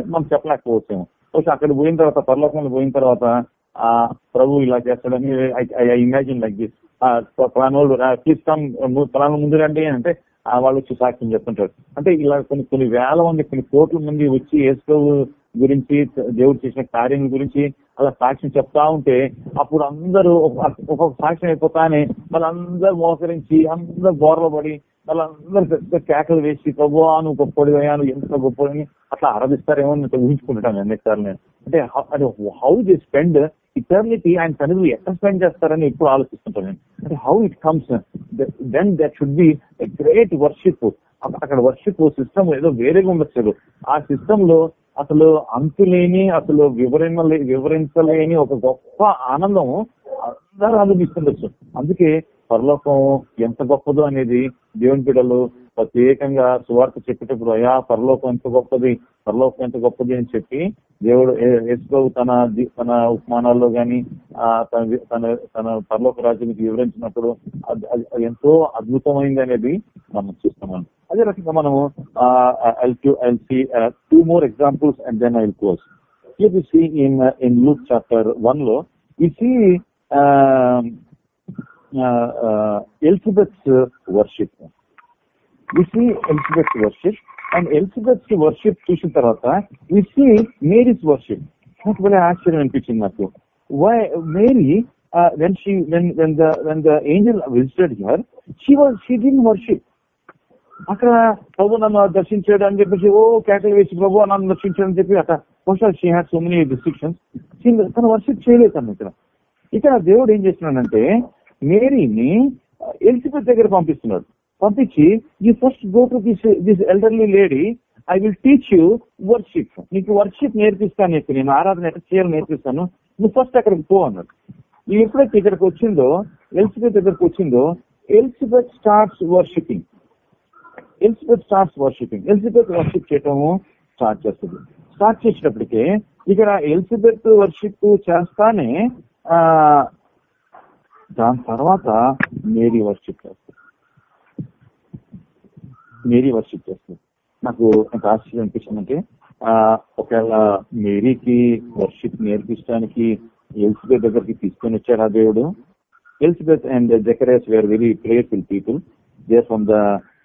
మనం చెప్పలేకపోవచ్చు బహుశా అక్కడ పోయిన తర్వాత పరలోకంలో పోయిన తర్వాత ఆ ప్రభు ఇలా చేస్తాడని ఐ ఇమాజిన్ లైక్ దిస్. పలానోళ్ళు ప్లీజ్ కమ్ ప్రాణం ముందు రండి అంటే వాళ్ళు వచ్చి సాక్ష్యం చెప్తుంటారు. అంటే ఇలా కొన్ని కొన్ని వేల మంది కొన్ని కోట్ల మంది వచ్చి యేసు గురించి దేవుడు చేసిన కార్యం గురించి అలా సాక్ష్యం చెప్తా ఉంటే అప్పుడు అందరూ ఒక- ఒక్కొక్క సాక్ష్యం అయిపోతానే వాళ్ళందరూ మోకరించి అందరూ బోర్ల పడి వాళ్ళందరూ పెద్ద కేకలు వేసి ప్రభువా నువ్వు గొప్పడి అయ్యాను ఎంత గొప్పని అట్లా ఆరాధిస్తారేమో అని నేను ఊహించుకుంటాను ఎన్నిసార్లు నేను. అంటే హౌ- అంటే హౌ ది స్పెండ్ ఇటర్నిటీ ఆయన తండ్రి ఎట్లా స్పెండ్ చేస్తారని ఎప్పుడు ఆలోచిస్తుంటాను నేను. అంటే how it comes then that should be great worship. అక్కడ వర్షిప్ సిస్టమ్ ఏదో వేరేగా ఉండొచ్చు ఆ సిస్టమ్లో అసలు అంతులేని అసలు వివరణ వివరించలేని ఒక గొప్ప ఆనందం అందరూ అనుభవిస్తుండొచ్చు. అందుకే పరలోకం ఎంత గొప్పదో అనేది దేవుని బిడ్డలు ప్రత్యేకంగా సువార్త చెప్పేటప్పుడు అయా పరలోకం ఎంత గొప్పది పరలోకం ఎంత గొప్పది అని చెప్పి దేవుడు యేసు తన తన ఉపమానాల్లో గాని ఆ, తన తన తన పరలోక రాజ్యానికి వివరించినప్పుడు అది ఎంతో అద్భుతమైంది అనేది మనం చూస్తున్నాం. అదే రకంగా మనము two more examples and then I close here we see in in Luke chapter వన్లో we see Elizabeth worship we see Elizabeth worship and Elizabeth worship చూసిన తర్వాత వి సీ మేరీస్ వర్షిప్ నాకు భలే ఆశ్చర్యం అనిపించింది నాకు. Why Mary when she when when the when the angel visited here she was she didn't worship అక్కడ ప్రభు నన్ను దర్శించాడు అని చెప్పేసి ఓ కేకలు వేసి ప్రభు నన్ను దర్శించాడు అని చెప్పి అక్కడ బహుశా she had so many restrictions తను వర్షిప్ చేయలేదు తను ఇక్కడ. ఇక్కడ దేవుడు ఏం చేస్తున్నాడంటే మేరీని ఎలిజబెత్ uh, దగ్గర పంపిస్తున్నాడు. పంపించి you first go to this this elderly lady I will teach you worship నీకు వర్షిప్ నేర్పిస్తాను చెప్పి. నేను ఆరాధన ఎట్లా చేయాలి నేర్పిస్తాను. నువ్వు ఫస్ట్ అక్కడికి పో అన్నాడు. నువ్వు ఎప్పుడైతే ఇక్కడికి వచ్చిందో ఎలిజబెత్ దగ్గరకు వచ్చిందో Elizabeth starts worshipping Elizabeth starts worshipping Elizabeth worship చేయటము స్టార్ట్ చేస్తుంది. స్టార్ట్ చేసేటప్పటికే ఇక్కడ ఎలిజబెత్ వర్షిప్ చేస్తానే దాని తర్వాత మేరీ వర్షిప్ చేస్తుంది మేరీ వర్షిప్ చేస్తుంది. నాకు నాకు ఆశ్చర్యం అనిపించిందంటే ఆ ఒకవేళ మేరీకి వర్షిప్ నేర్పించడానికి ఎలిజబెత్ దగ్గరికి తీసుకొని వచ్చారు ఆ దేవుడు. Elizabeth and Zacharias were very prayerful people. They from the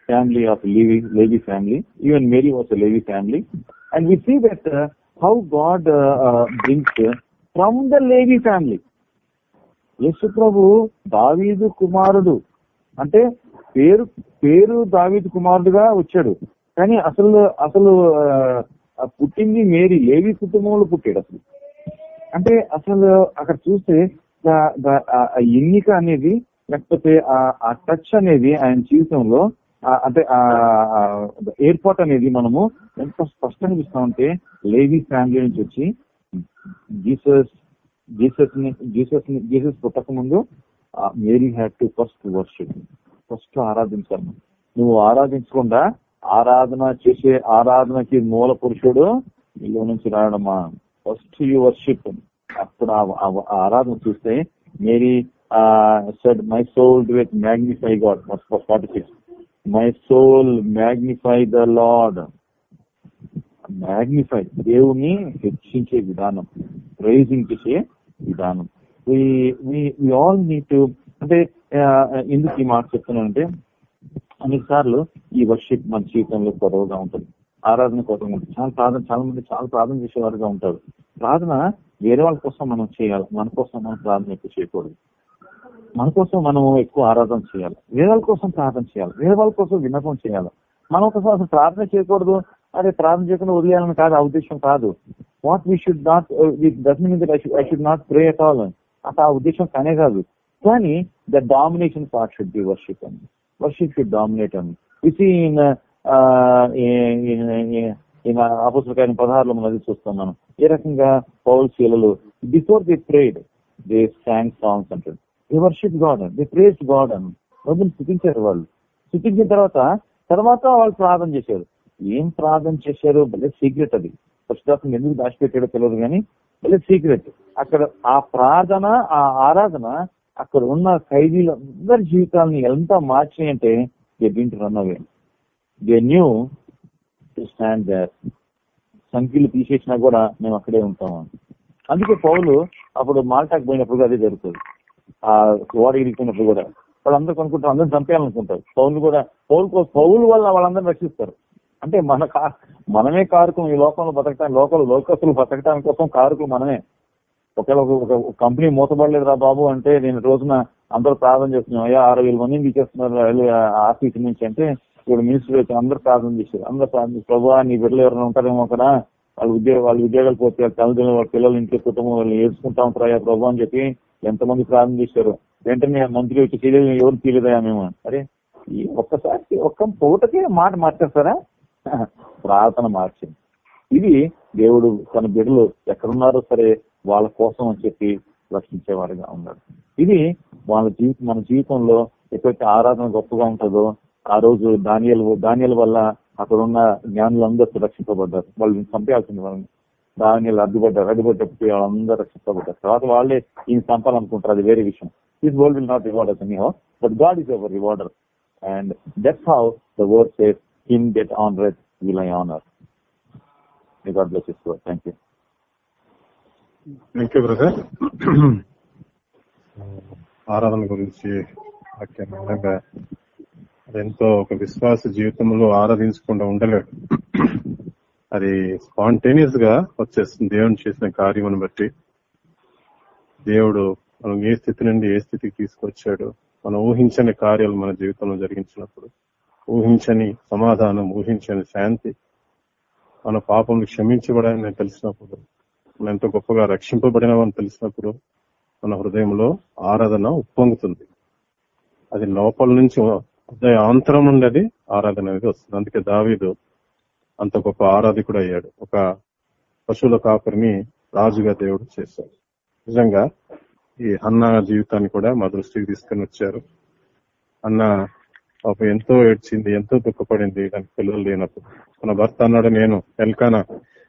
family of Levi Levi family. Even Mary was Levi family. And we see that uh, how God uh, brings from the Levi family. Yashu ప్రభు దావీదు కుమారుడు. అంటే పేరు పేరు దావిత్ కుమారుడుగా వచ్చాడు. కానీ అసలు అసలు పుట్టింది మేరీ లేవి కుటుంబంలో పుట్టాడు అసలు. అంటే అసలు అక్కడ చూస్తే ఎన్నిక అనేది లేకపోతే ఆ- టచ్ అనేది ఆయన జీవితంలో అంటే ఆ ఏర్పాటు అనేది మనము ఎంత స్పష్టంగా చూస్తామంటే లేవి ఫ్యామిలీ నుంచి వచ్చి జీసస్ జీసస్ని జీసస్ని జీసస్ పుట్టక ముందు Mary had to first worship. First ఆరాధించాను నువ్వు ఆరాధించకుండా ఆరాధన చేసే ఆరాధనకి మూల పురుషుడు ఇల్లు నుంచి రావడమా ఫస్ట్ యూ వర్షిప్. అప్పుడు ఆరాధన చూస్తే Mary said my soul with magnify God forty six my soul magnify the Lord magnify దేవుని హెచ్చించే విధానం. ప్రైజింగ్ చేసే విధానం. వి ఆల్ నీడ్ టు అంటే ఎందుకు ఈ మాట చెప్తున్నానంటే అన్ని సార్లు ఈ వర్షిప్ మన జీవితంలో కొరవగా ఉంటుంది. ఆరాధన కోసం ఉంటుంది. చాలా ప్రార్థన చాలా మంది చాలా ప్రార్థన చేసేవారుగా ఉంటారు. ప్రార్థన వేరే వాళ్ళ కోసం మనం చేయాలి. మన కోసం మనం ప్రార్థన ఎక్కువ చేయకూడదు. మన కోసం మనం ఎక్కువ ఆరాధన చేయాలి. వేరే వాళ్ళ కోసం ప్రార్థన చేయాలి. వేరే వాళ్ళ కోసం విన్నపం చేయాలి. మనం కోసం అసలు ప్రార్థన చేయకూడదు. అదే ప్రార్థన చేయకుండా వదిలేయాలని కాదు ఆ ఉద్దేశం కాదు. What we should not doesn't mean I should not pray at all అసలు ఆ ఉద్దేశం కానే కాదు. కానీ the domination part should be worship అని వర్షిప్ షుడ్ డామినేట్ అండి. ఇది ఈయన పదహారులో మనం అది చూస్తున్నాను ఏ రకంగా Paul శీలలు before the prayed they sang songs అంటారు the worship God the praise God అని ప్రభుని స్థుతించారు వాళ్ళు. స్థుతించిన తర్వాత తర్వాత వాళ్ళు ప్రార్థన చేశారు. ఏం ప్రార్థన చేశారు? భలే సీక్రెట్ అది. పరిశుధాత్మ ఎందుకు దాచిపెట్టాడో తెలియదు కానీ భలే సీక్రెట్. అక్కడ ఆ ప్రార్థన ఆ ఆరాధన అక్కడ ఉన్న ఖైదీలు అందరి జీవితాలను ఎంత మార్చాయి అంటే they didn't run away they knew to stand there సంఖ్యలు తీసేసినా కూడా మేము అక్కడే ఉంటాము అందుకే పౌలు అప్పుడు మాల్టాకు పోయినప్పుడు అదే జరుగుతుంది. ఆ ఓడ ఇరిగిపోయినప్పుడు కూడా. వాళ్ళందరూ కొనుక్కుంటారు అందరూ చంపేయాలనుకుంటారు. పౌలు కూడా పౌలు పౌలు వల్ల వాళ్ళందరూ రక్షిస్తారు. అంటే మన కా- మనమే కారుకం ఈ లోకంలో బతకటానికి లోకల్ లోకస్తులు బతకటానికి కోసం కారుకులు మనమే. ఒకవేళ ఒక- కంపెనీ మూతపడలేదురా బాబు అంటే నేను రోజున అందరూ ప్రార్థన చేస్తున్నాం అయ్యా ఆరు వేల మందిని తీసేస్తున్నారు ఆఫీస్ నుంచి అంటే ఇప్పుడు మినిస్టర్ వచ్చి అందరూ ప్రార్థన చేశారు. అందరూ ప్రార్థన ప్రభు నీ బిడ్డలు ఎవరైనా ఉంటారేమో అక్కడ? వాళ్ళ ఉద్యోగ వాళ్ళ ఉద్యోగాలు పోతే వాళ్ళ తల్లిదండ్రులు వాళ్ళ పిల్లలు ఇంట్లో కుటుంబం వాళ్ళు ఏడ్చుకుంటా ఉంటారయ్యా ప్రభు అని చెప్పి ఎంతమంది ప్రార్థన చేశారు. వెంటనే మంత్రి వచ్చి తెలియదు ఎవరు తెలియదయా మేము అరే ఈ ఒక్కసారి ఒక్క పూటకి మాట మార్చేస్తారా? (laughs) ప్రార్థన మార్చింది ఇది దేవుడు తన బిడ్డలు ఎక్కడున్నారో సరే వాళ్ళ కోసం అని చెప్పి రక్షించేవాడిగా ఉన్నాడు ఇది వాళ్ళ జీవితం మన జీవితంలో ఎప్పుడైతే ఆరాధన గొప్పగా ఉంటుందో ఆ రోజు ధాన్యాల ధాన్యాల వల్ల అక్కడ ఉన్న జ్ఞానులందరూ రక్షించబడ్డారు వాళ్ళు చంపేయాల్సింది వాళ్ళని. ధాన్యాలు అడ్డుపడ్డారు అడ్డుపడ్డప్పుడు వాళ్ళందరూ రక్షించబడ్డారు తర్వాత వాళ్ళే ఈయన చంపాలనుకుంటారు అది వేరే విషయం. This world will not reward us how but God is our rewarder and that's how the word safe him get on red will I honour God bless thank you thank you brother ఆరాధన గురించి ఎంతో ఒక విశ్వాస జీవితంలో ఆరాధించకుండా ఉండలేడు. అది స్పాంటేనియస్గా వచ్చేస్తుంది. దేవుని చేసిన కార్యమును బట్టి. దేవుడు మనం ఏ స్థితి నుండి ఏ స్థితికి తీసుకొచ్చాడు మనం ఊహించని కార్యాలు మన జీవితంలో జరిగించినప్పుడు ఊహించని సమాధానం ఊహించని శాంతి మన పాపములు క్షమించబడాలని తెలిసినప్పుడు మనం ఎంతో గొప్పగా రక్షింపబడినామని తెలిసినప్పుడు మన హృదయంలో ఆరాధన ఉప్పొంగుతుంది. అది లోపల నుంచి ఆంతరం నుండి అది ఆరాధన అనేది వస్తుంది. అందుకే దావీదు అంత గొప్ప ఆరాధికుడు అయ్యాడు. ఒక పశువుల కాపరిని రాజుగా దేవుడు చేశాడు. నిజంగా ఈ అన్న జీవితాన్ని కూడా మా దృష్టికి తీసుకొని వచ్చారు. అన్న పాప ఎంతో ఏడ్చింది ఎంతో దుఃఖపడింది దానికి పిల్లలు లేనప్పుడు. తన భర్త అన్నాడు నేను ఎల్కానా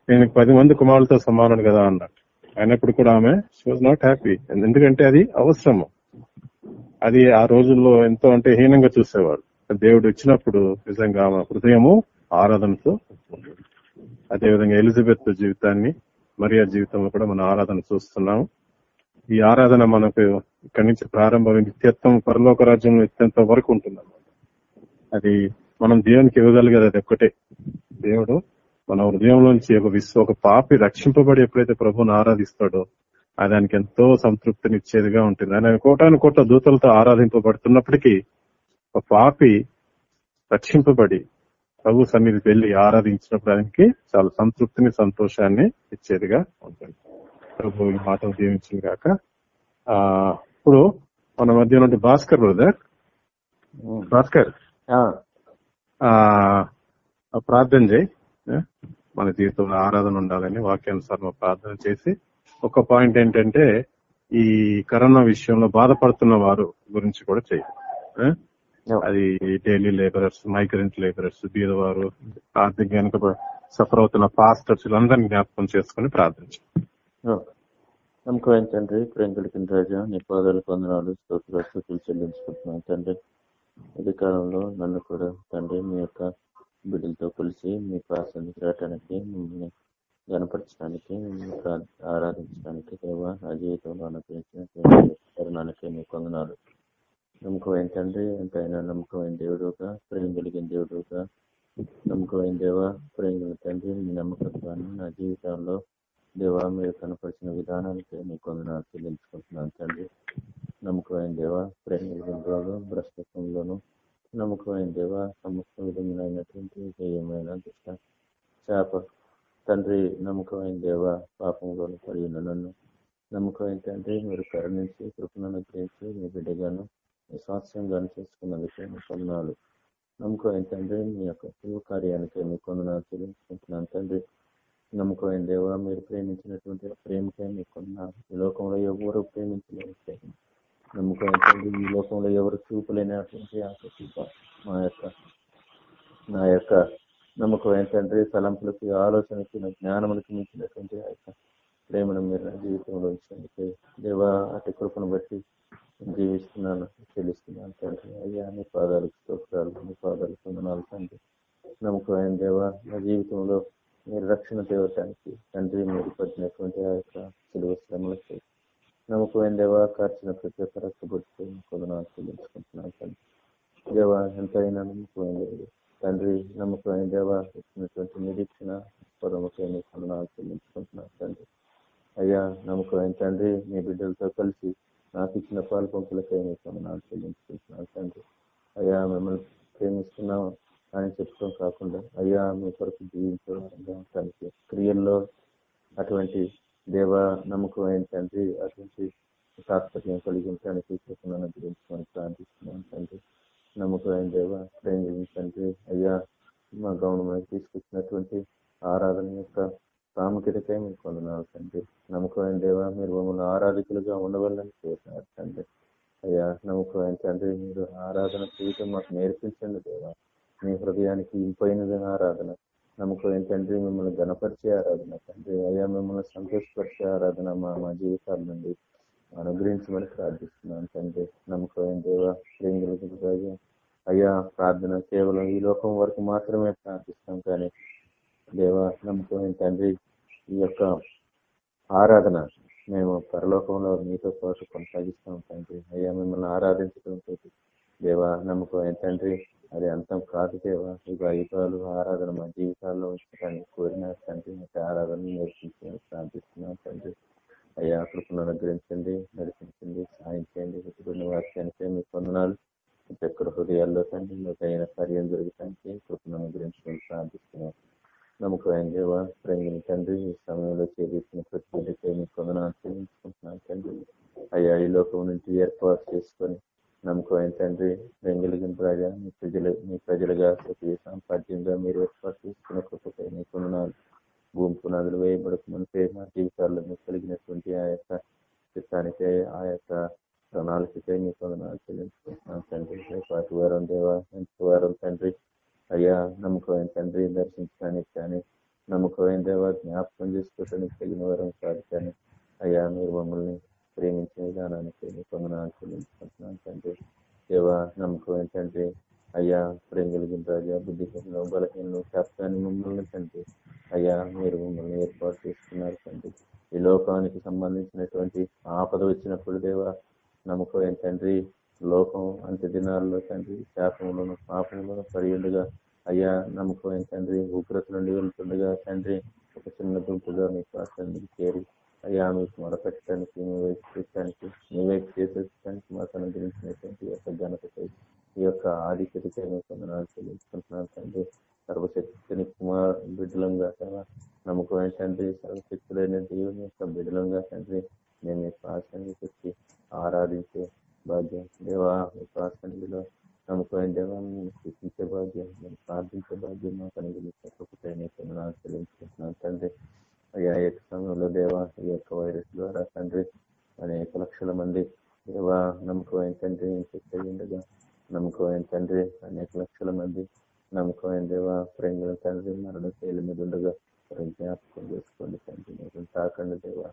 నేను పది మంది కుమారులతో సమానం కదా అన్నాడు. అయినప్పుడు కూడా ఆమె షీ వాజ్ నాట్ హ్యాపీ ఎందుకంటే అది అవసరము. అది ఆ రోజుల్లో ఎంతో అంటే హీనంగా చూసేవాడు. దేవుడు ఇచ్చినప్పుడు నిజంగా ఆమె హృదయము ఆరాధనతో అదేవిధంగా ఎలిజబెత్ జీవితాన్ని మరియా జీవితంలో కూడా మనం ఆరాధన చూస్తున్నాము. ఈ ఆరాధన మనకు ఇక్కడి నుంచి ప్రారంభం నిత్యత్వం పరలోక రాజ్యంలో నిత్యంత వరకు ఉంటుంది అది మనం దేవునికి ఇవ్వగలిగేది అది ఒక్కటే. దేవుడు మన హృదయంలోంచి ఒక విశ్వ ఒక పాపి రక్షింపబడి ఎప్పుడైతే ప్రభుని ఆరాధిస్తాడో అది దానికి ఎంతో సంతృప్తినిచ్చేదిగా ఉంటుంది. ఆయన కోటాను కోట్ల దూతలతో ఆరాధింపబడుతున్నప్పటికీ ఒక పాపి రక్షింపబడి ప్రభు సన్నిధికి వెళ్ళి ఆరాధించినప్పుడు ఆయనకి చాలా సంతృప్తిని సంతోషాన్ని ఇచ్చేదిగా ఉంటుంది. ప్రభు ఈ మాటలు దీవించింది కాక ఆ ఇప్పుడు మన మధ్య నుండి భాస్కర్ బ్రదర్. భాస్కర్. ప్రార్థన చేయి. మన జీవితంలో ఆరాధన ఉండాలని వాక్యానుసారం ప్రార్థన చేసి ఒక పాయింట్ ఏంటంటే ఈ కరోనా విషయంలో బాధపడుతున్న వారు గురించి కూడా చేయి ఆ? అది డైలీ లేబరర్స్ మైగ్రెంట్ లేబరర్స్ బీదవారు ఆర్థిక వెనుక సఫర్ అవుతున్న పాస్టర్స్ వీళ్ళందరినీ జ్ఞాపకం చేసుకుని ప్రార్థించు ఆ. నమ్మకమైన తండ్రి కలిగిన రాజా నీ పాదాలు పొందనాలు స్తోత్రాలు చెల్లించుకుంటున్నాను తండ్రి కాలంలో నన్ను కూడా తండ్రి మీ యొక్క బిడ్డలతో కలిసి మీ ప్రాసందికి రావడానికి మిమ్మల్ని గనపరచడానికి మిమ్మల్ని ఆరాధించడానికి దేవా నా జీవితంలో అనుగ్రహించిన తరుణానికి మీ కొందనాలు. నమ్మకమైన తండ్రి ఎంతైనా నమ్మకమైన దేవుడుగా ప్రేమ కలిగిన దేవుడుగా నమ్మకమైన దేవా ప్రేమ కలిగిన తండ్రి మీ నమ్మకత్వాన్ని నా జీవితంలో దేవా మీరు కనపరిచిన విధానానికి మీ కొందనాలు చెల్లించుకుంటున్నాను తండ్రి. నమ్మకమైన దేవా ప్రేమ కలిగిన దేవ నమ్మకమైన దేవ సమస్త విధములైనటువంటి జయమైన దుష్ట శాప తండ్రి నమ్మకమైన దేవ పాపంలోను పడి ఉన్న నన్ను నమ్మకమైన తండ్రి మీరు కరుణించి కృపను అనుగ్రహించి మీ బిడ్డగాను మీ స్వాస్థ్యంగాను చేసుకున్నందుకే మీ కొందనాలు నమ్మకమైన తండ్రి మీ యొక్క శివ కార్యానికి మీ కొందనాలు చెల్లించుకుంటున్నాను తండ్రి. నమ్మకమైన దేవ మీరు ప్రేమించినటువంటి ప్రేమకే మీ కొందనాలు ఈ లోకంలో ఎవరు ప్రేమించలేదు ప్రేమ ఈ లోకంలో ఎవరు చూపలేనటువంటి ఆ కృప మా యొక్క నా యొక్క నమ్మకం తండ్రి తలంపులకి ఆలోచనకి నా జ్ఞానములకి మించినటువంటి ఆ యొక్క ప్రేమను మీరు నా జీవితంలో ఉంచినందుకు దేవా అటు కృపను బట్టి జీవిస్తున్నాను చెల్లిస్తున్నాను తండ్రి అయ్యా నీ పాదాలకు స్తోత్రాలు నీ పాదాలు పొందనాలు తండ్రి నమ్మకమైన దేవ నా జీవితంలో మీరు రక్షణ దేవటానికి తండ్రి మీరు పట్టినటువంటి ఆ యొక్క సులువ శ్రమలకి నమ్మకమైన దేవా కార్చిన ప్రతి ఒక్క రక్తబొట్టు కొందనాలు చెల్లించుకుంటున్నాను తండ్రి. దేవ ఎంతైనా నమ్మకమైన తండ్రి నమ్మకమైన దేవ ఇచ్చినటువంటి నిరీక్షణ పరమకైన కొందనాలు చెల్లించుకుంటున్నాను తండ్రి. అయ్యా నమ్మకమైన తండ్రి మీ బిడ్డలతో కలిసి నాకు ఇచ్చిన పాలు పంపులకై మీ కొందనాలు చెల్లించుకుంటున్నాను తండ్రి. అయ్యా మిమ్మల్ని ప్రేమిస్తున్నాం అని చెప్పడం కాకుండా అయ్యా మీ కొరకు జీవించడానికి క్రియల్లో అటువంటి దేవ నమ్మకమైన తండ్రి? అటువంటి తాత్పర్యం కలిగించడానికి కృపణను గురించి మనం ప్రార్థిస్తున్నాం తండ్రి. నమ్మకమైన దేవ? ప్రేమ గురించి అయ్యా మా గవర్నమెంట్ తీసుకొచ్చినటువంటి ఆరాధన యొక్క ప్రాముఖ్యతకై మీకు కొందనాలు తండ్రి. నమ్మకమైన దేవ? మీరు మమ్మల్ని ఆరాధికులుగా ఉండవాలని కోరుతున్నారు తండ్రి. అయ్యా నమ్మకమైన తండ్రి? మీరు ఆరాధన చేయటం మాకు నేర్పించండి దేవా. మీ హృదయానికి ఇంపైనదైన ఆరాధన నమ్మకం తండ్రి మిమ్మల్ని గణపరిచే ఆరాధన. తండ్రి అయ్యా మిమ్మల్ని సంతోషపరిచే ఆరాధన మా మా జీవితాల నుండి అనుగ్రహించమని ప్రార్థిస్తున్నాను తండ్రి నమ్మకమైన దేవ ప్రేంగులకు అయ్యా ప్రార్థన కేవలం ఈ లోకం వరకు మాత్రమే ప్రార్థిస్తాం కానీ దేవ నమ్మకమైన తండ్రి ఈ యొక్క ఆరాధన మేము పరలోకంలో మీతో పాటు కొనసాగిస్తాం. తండ్రి అయ్యా మిమ్మల్ని ఆరాధించడం తోటి దేవా నమ్మకం తండ్రి? అది అంతం కాదు దేవా. ఇక యుగాలు ఆరాధన మా జీవితాల్లో ఉంచడానికి కోరిన తండ్రి ఆరాధన నేర్పించాను ప్రార్థిస్తున్నాను తండ్రి. అయ్యా కృపను అనుగ్రహించండి నడిపించండి సాయం చేయండి. కొన్ని వాక్యానికి మీ పొందనాలు ప్రతి హృదయాల్లో తండ్రి మీకు అయిన కార్యం జరుగుతానికి కృపను అనుగ్రహించడం ప్రార్థిస్తున్నాను నమ్మకం దేవా ప్రేమిని తండ్రి ఈ సమయంలో చేసిన ప్రతి బిడ్డకే మీ పొందనాలు చెల్లించుకుంటున్నాను తండ్రి. అయ్యా ఈ లోకం నుంచి ఏర్పాటు చేసుకొని నమ్మకమైన తండ్రి? వెంగలిగిన రాజా. మీ ప్రజలు మీ ప్రజలుగా ప్రతి సాంపాద్యంగా మీరు ఏర్పాటు చేసుకున్న కృపకై మీ కొందనాలు భూమి పునాదులు వేయబడక మా జీవితాల్లో మీకు కలిగినటువంటి ఆ యొక్క చిత్తానికై ఆ యొక్క ప్రణాళికకై మీ కొందనాలు చెల్లించుకుంటున్నాను తండ్రి. రేపాటి వారం దేవా ఎంత వారం తండ్రి. అయ్యా నమ్మకమైన తండ్రి? దర్శించడానికి కానీ నమ్మకమైన దేవ? జ్ఞాపకం చేసుకోవడానికి తగిన వారం కాదు కానీ అయ్యా మీరు మమ్మల్ని ప్రేమించే విధానానికి మీ కొందనాలు చెల్లించుకుంటున్నాను తండ్రి. దేవ నమ్మకం ఏంటంటే అయ్యా ప్రేమ కలిగిన రాజా బుద్ధిహీనలు బలహీనలు శాస్త్రాన్ని మమ్మల్ని తండ్రి. అయ్యా మీరు మమ్మల్ని ఏర్పాటు చేసుకున్నారు తండ్రి. ఈ లోకానికి సంబంధించినటువంటి ఆపద వచ్చినప్పుడు దేవా నమ్మకం ఏంటండ్రి లోకం అంత్య దినాల్లో తండ్రి శాపంలోను పాపంలోను పడియుండగా అయ్యా నమ్మకం ఏంటండ్రి ఉగ్రత నుండి వెళ్తుండగా తండ్రి ఒక చిన్న గుంపుగా మీ పాత్రకి చేరి అయ్యా మీకు మొరపెట్టడానికి మీ వైపు చూడటానికి మీ వైపు చేసేయడానికి మాకు ఈ యొక్క ఘనతపై ఈ యొక్క ఆధిక్యతకై కొందనాలు చెల్లించుకుంటున్నాను తండ్రి. సర్వశక్తిని కుమార్ బిడ్డలంగా కదా నమ్మకమైన తండ్రి సర్వశక్తులైన దేవుని యొక్క బిడ్డలంగా తండ్రి మేము మీ ప్రాసన్ని పెట్టి ఆరాధించే భాగ్యం. దేవా మీ ప్రాసంగిలో నమ్మకమైన దేవాన్ని సూచించే భాగ్యం మేము ప్రార్థించే భాగ్యం మాకు అనుగ్రహించిన కొందనాలు చెల్లించుకుంటున్నాను తండ్రి. అయ్యా ఈ యొక్క సమయంలో దేవా ఈ యొక్క వైరస్ ద్వారా తండ్రి అనేక లక్షల మంది దేవా నమ్మకమైన తండ్రి ఉండగా నమ్మకమైన తండ్రి అనేక లక్షల మంది నమ్మకమైన దేవా ప్రేమల తండ్రి మరణ శైలి మీద ఉండగా జ్ఞాపకం చేసుకోండి తండ్రి. మీరు తాకండి దేవా.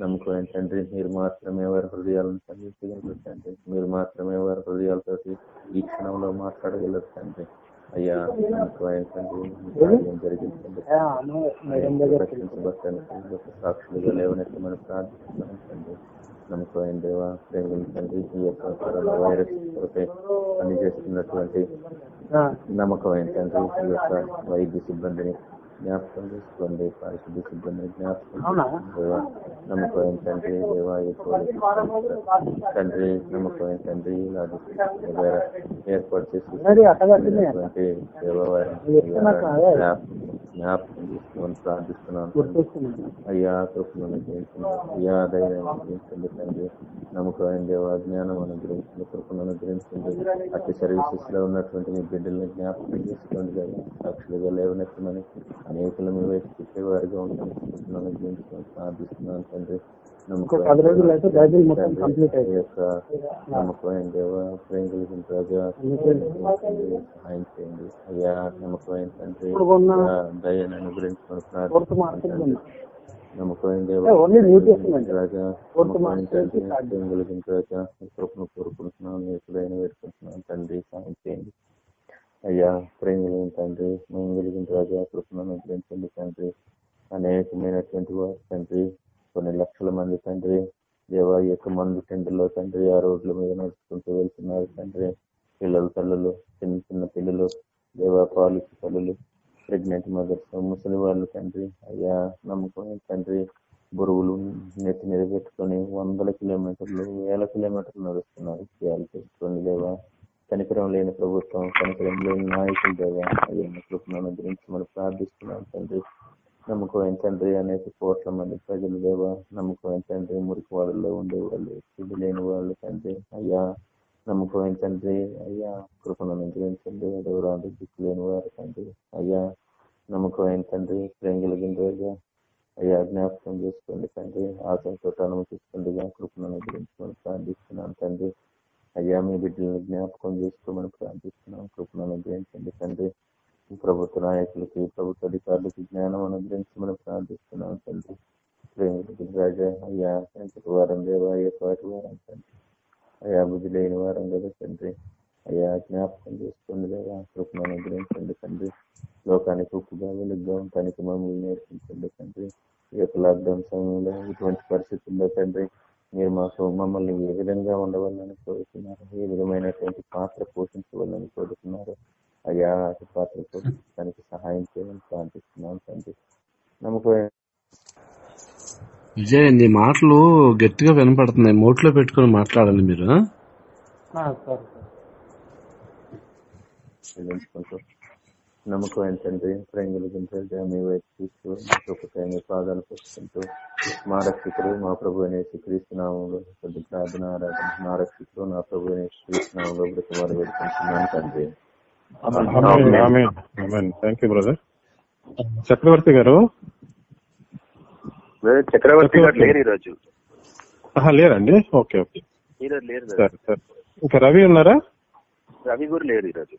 నమ్మకమైన తండ్రి మీరు మాత్రమే వారి హృదయాలను సంధించగలరు తండ్రి. మీరు మాత్రమే వారి హృదయాలతో ఈ క్షణంలో మాట్లాడగలరు తండ్రి. అయ్యా సాక్షులుగా లేవనెత్తమని ప్రార్థిస్తున్నాను తండ్రి నమ్మకమైన దేవ ప్రేమ తండ్రి ఈ యొక్క కరోనా వైరస్ పనిచేస్తున్నటువంటి తండ్రి ఈ యొక్క వైద్య సిబ్బందిని జ్ఞాపకం చేసుకోండి పారిశుద్ధ్య సిబ్బందిని జ్ఞాపకం దేవా నమ్మకమైన తండ్రి దేవా లాజిస్టిక్స్ ద్వారా ఏర్పాటు దేవాలయం జ్ఞాపకం చేసుకోమని ప్రార్థిస్తున్నాను అయ్యా కృపలను అయ్యా తండ్రి. నమ్మకమైన దేవా జ్ఞానం అనుగ్రహించండి కృపను అనుగ్రహించండి అట్టి సర్వీసెస్లో ఉన్నటువంటి మీ బిడ్డల్ని జ్ఞాపకం చేసుకోండి కదా సాక్షులుగా లేవనెత్తమని అనేకులు మీ వైపు చెప్పేవారిగా ఉంటాను కృపను ప్రార్థిస్తున్నాను తండ్రి. పది రోజులు అయితే బైబిల్ మొత్తం కంప్లీట్ నమ్మకమైన దేవ సహాయం చేయండి అయ్యా నమ్మకమైన తండ్రి దయను నమ్మకమైన కృపను కోరుకుంటున్నాను ఎప్పుడైనా తండ్రి సహాయం చేయండి. అయ్యా ప్రేమ కలిగిన తండ్రి మేము కలిగిన రాజా కృపను అనుగ్రహించండి తండ్రి. అనేకమైనటువంటి వారు తండ్రి. కొన్ని లక్షల మంది తండ్రి దేవా యొక్క మందు టెండర్లో తండ్రి ఆ రోడ్ల మీద నడుచుకుంటూ వెళ్తున్నారు తండ్రి. పిల్లల తల్లులు చిన్న చిన్న పిల్లలు దేవా పాలు తల్లులు ప్రెగ్నెంట్ మదర్స్ ముసలి వాళ్ళు తండ్రి. అయ్యా నమ్మకం తండ్రి? బురువులు నెత్తి మీద పెట్టుకొని వందల కిలోమీటర్లు వేల కిలోమీటర్లు నడుస్తున్నారు. చేయాలి పెట్టుకొని లేవా కనికరం లేని ప్రభుత్వం కనికరం లేని నాయకులు దేవా. అయ్యా కృపణను గురించి మనం ప్రార్థిస్తున్నాం తండ్రి. నమ్మకం తండ్రి అనేక కోట్ల మంది ప్రజలు దేవా నమ్మకం తండ్రి మురికి వాళ్ళలో ఉండేవాళ్ళు తిండి లేని వాళ్ళు తండ్రి. అయ్యా నమ్మకం తండ్రి అయ్యా కృపను అనుగ్రహించండి. ఎవరాంటి దిక్కు లేని వారు తండ్రి. అయ్యా నమ్మకం తండ్రి ప్రేమ కలిగిన రోజు అయ్యా జ్ఞాపకం చేసుకోండి తండ్రి. ఆశంతో అనుమతిస్తుండగా కృపను అనుగ్రహించమని ప్రార్థిస్తున్నాను తండ్రి. అయ్యా మీ బిడ్డలను జ్ఞాపకం చేసుకోమని ప్రార్థిస్తున్నాం. కృపను అనుగ్రహించండి తండ్రి. ప్రభుత్వ నాయకులకి ప్రభుత్వ అధికారులకి జ్ఞానం మనం ప్రార్థిస్తున్నాం తండ్రి. ప్రేమికుడి రాజా అయ్యా ఎంతటి వారం లేవా? ఏ పాటి వారం తండ్రి. అయ్యా బుద్ధి లేని వారం కదా తండ్రి. అయ్యా జ్ఞాపకం చేసుకోండి లేదా కృపను అనుగ్రహించండి తండ్రి. లోకానికి ఉప్పుగా వెలుగుగా తనకి మమ్మల్ని నేర్పించండి తండ్రి. ఈ యొక్క లాక్డౌన్ సమయంలో ఇటువంటి పరిస్థితుల్లో తండ్రి మీరు మాకు మమ్మల్ని ఏ విధంగా ఉండవాలని కోరుతున్నారు? ఏ విధమైనటువంటి పాత్ర పోషించవాలని కోరుతున్నారు? అయ్యా అటు పాత్ర పోషించడానికి సహాయం చేయమని ప్రార్థిస్తున్నాను తండ్రి. నమ్మకం విజయ్ నీ మాటలు గట్టిగా వినపడుతున్నాయి. మోట్లో పెట్టుకొని మాట్లాడాలి మీరు తండ్రి? ప్రేమ కలిగిన రాజా మీ వైపు చూస్తూ మీ పాదాలు పుచ్చుకుంటూ మా రక్షకుడు మా ప్రభు అనే క్రీస్తునామంలో కొద్ది ప్రార్థన ఆరాధన మా రక్షకుడు నా ప్రభు అనే క్రీస్తునామంలో బ్రతమాలు పెట్టుకుంటున్నాను తండ్రి. థ్యాంక్ యూ బ్రదర్ చక్రవర్తి గారు? చక్రవర్తి గారు లేరు ఈరోజు. లేరండి. Okay okay. ఈరోజు లేరు. సరే సరే. ఇంకా రవి ఉన్నారా? రవి కూడా లేరు ఈరోజు.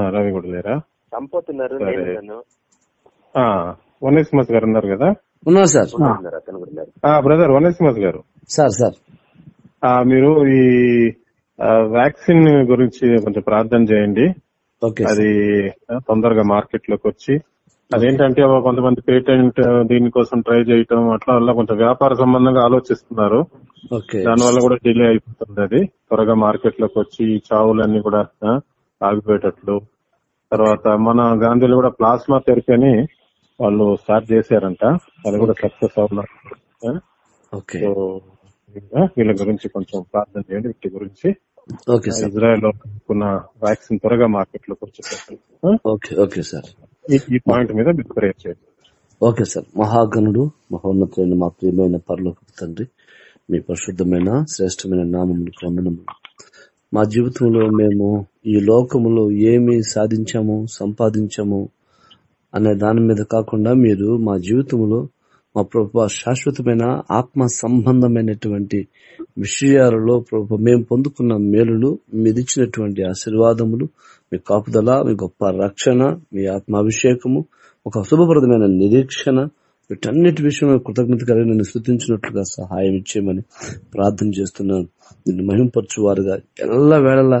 ఆ, రవి కూడా లేరా? చంపోతున్నారు వనేసిమస్ గారు ఉన్నారు కదా? ఉన్నారు సార్. బ్రదర్ వనేసిమస్ గారు. Sir sir. ఆ, మీరు ఈ వ్యాక్సిన్ గురించి కొంచెం ప్రార్థన చేయండి. అది తొందరగా మార్కెట్లోకి వచ్చి అదేంటంటే కొంతమంది పేటెంట్ దీనికోసం ట్రై చేయటం అట్లా వల్ల కొంచెం వ్యాపార సంబంధంగా ఆలోచిస్తున్నారు. ఓకే దానివల్ల కూడా డిలే అయిపోతుంది అది. త్వరగా మార్కెట్లోకి వచ్చి చావులన్నీ కూడా ఆగిపోయేటట్లు. తర్వాత మన గాంధీలో కూడా ప్లాస్మా థెరపీ అని వాళ్ళు స్టార్ట్ చేశారంట. అది కూడా సక్సెస్ అవుతున్నారు వీళ్ళ గురించి కొంచెం ప్రార్థన చేయండి వీటి గురించి. ఇజ్రాయెల్లో వ్యాక్సిన్ త్వరగా మార్కెట్లోకి సార్. ఈ- పాయింట్ మీద మీరు చేయండి. Okay sir. మహాగణుడు మహోన్నతులైన మా ప్రియమైన పరలోక తండ్రి మీ పరిశుద్ధమైన శ్రేష్టమైన నామములకు వందనము మా జీవితంలో మేము ఈ లోకములో ఏమి సాధించాము సంపాదించాము అనే దాని మీద కాకుండా మీరు మా జీవితంలో మా ప్రభు శాశ్వతమైన ఆత్మ సంబంధమైనటువంటి విషయాలలో ప్రభు మేము పొందుకున్న మేలులు మీదిచ్చినటువంటి ఆశీర్వాదములు మీ కాపుదల మీ గొప్ప రక్షణ మీ ఆత్మాభిషేకము ఒక శుభప్రదమైన నిరీక్షణ వీటన్నిటి విషయంలో కృతజ్ఞత కలిగి నన్ను స్థుతించినట్లుగా సహాయం ఇచ్చేయమని ప్రార్థన చేస్తున్నాను నిన్ను మహింపరచు వారుగా ఎల్ల వేళలా